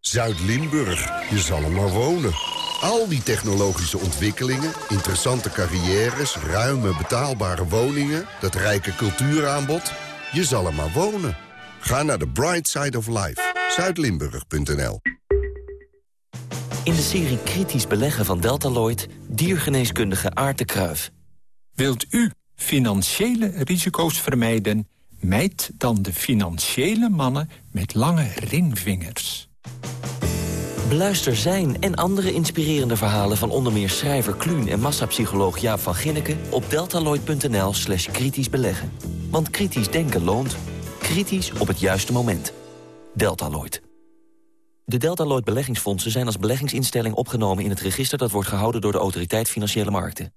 Zuid-Limburg, je zal er maar wonen. Al die technologische ontwikkelingen, interessante carrières... ruime betaalbare woningen, dat rijke cultuuraanbod... je zal er maar wonen. Ga naar de Bright Side of Life, zuidlimburg.nl. In de serie Kritisch Beleggen van Deltaloid... diergeneeskundige Aart de Kruif. Wilt u financiële risico's vermijden... Mijd dan de financiële mannen met lange ringvingers. Beluister zijn en andere inspirerende verhalen van onder meer schrijver Kluun en massapsycholoog Jaap van Ginneken op deltaloid.nl slash kritisch beleggen. Want kritisch denken loont. Kritisch op het juiste moment. Deltaloid. De Deltaloid beleggingsfondsen zijn als beleggingsinstelling opgenomen in het register dat wordt gehouden door de Autoriteit Financiële Markten.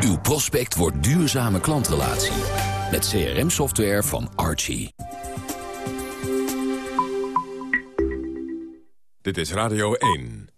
Uw prospect wordt duurzame klantrelatie met CRM-software van Archie. Dit is Radio 1.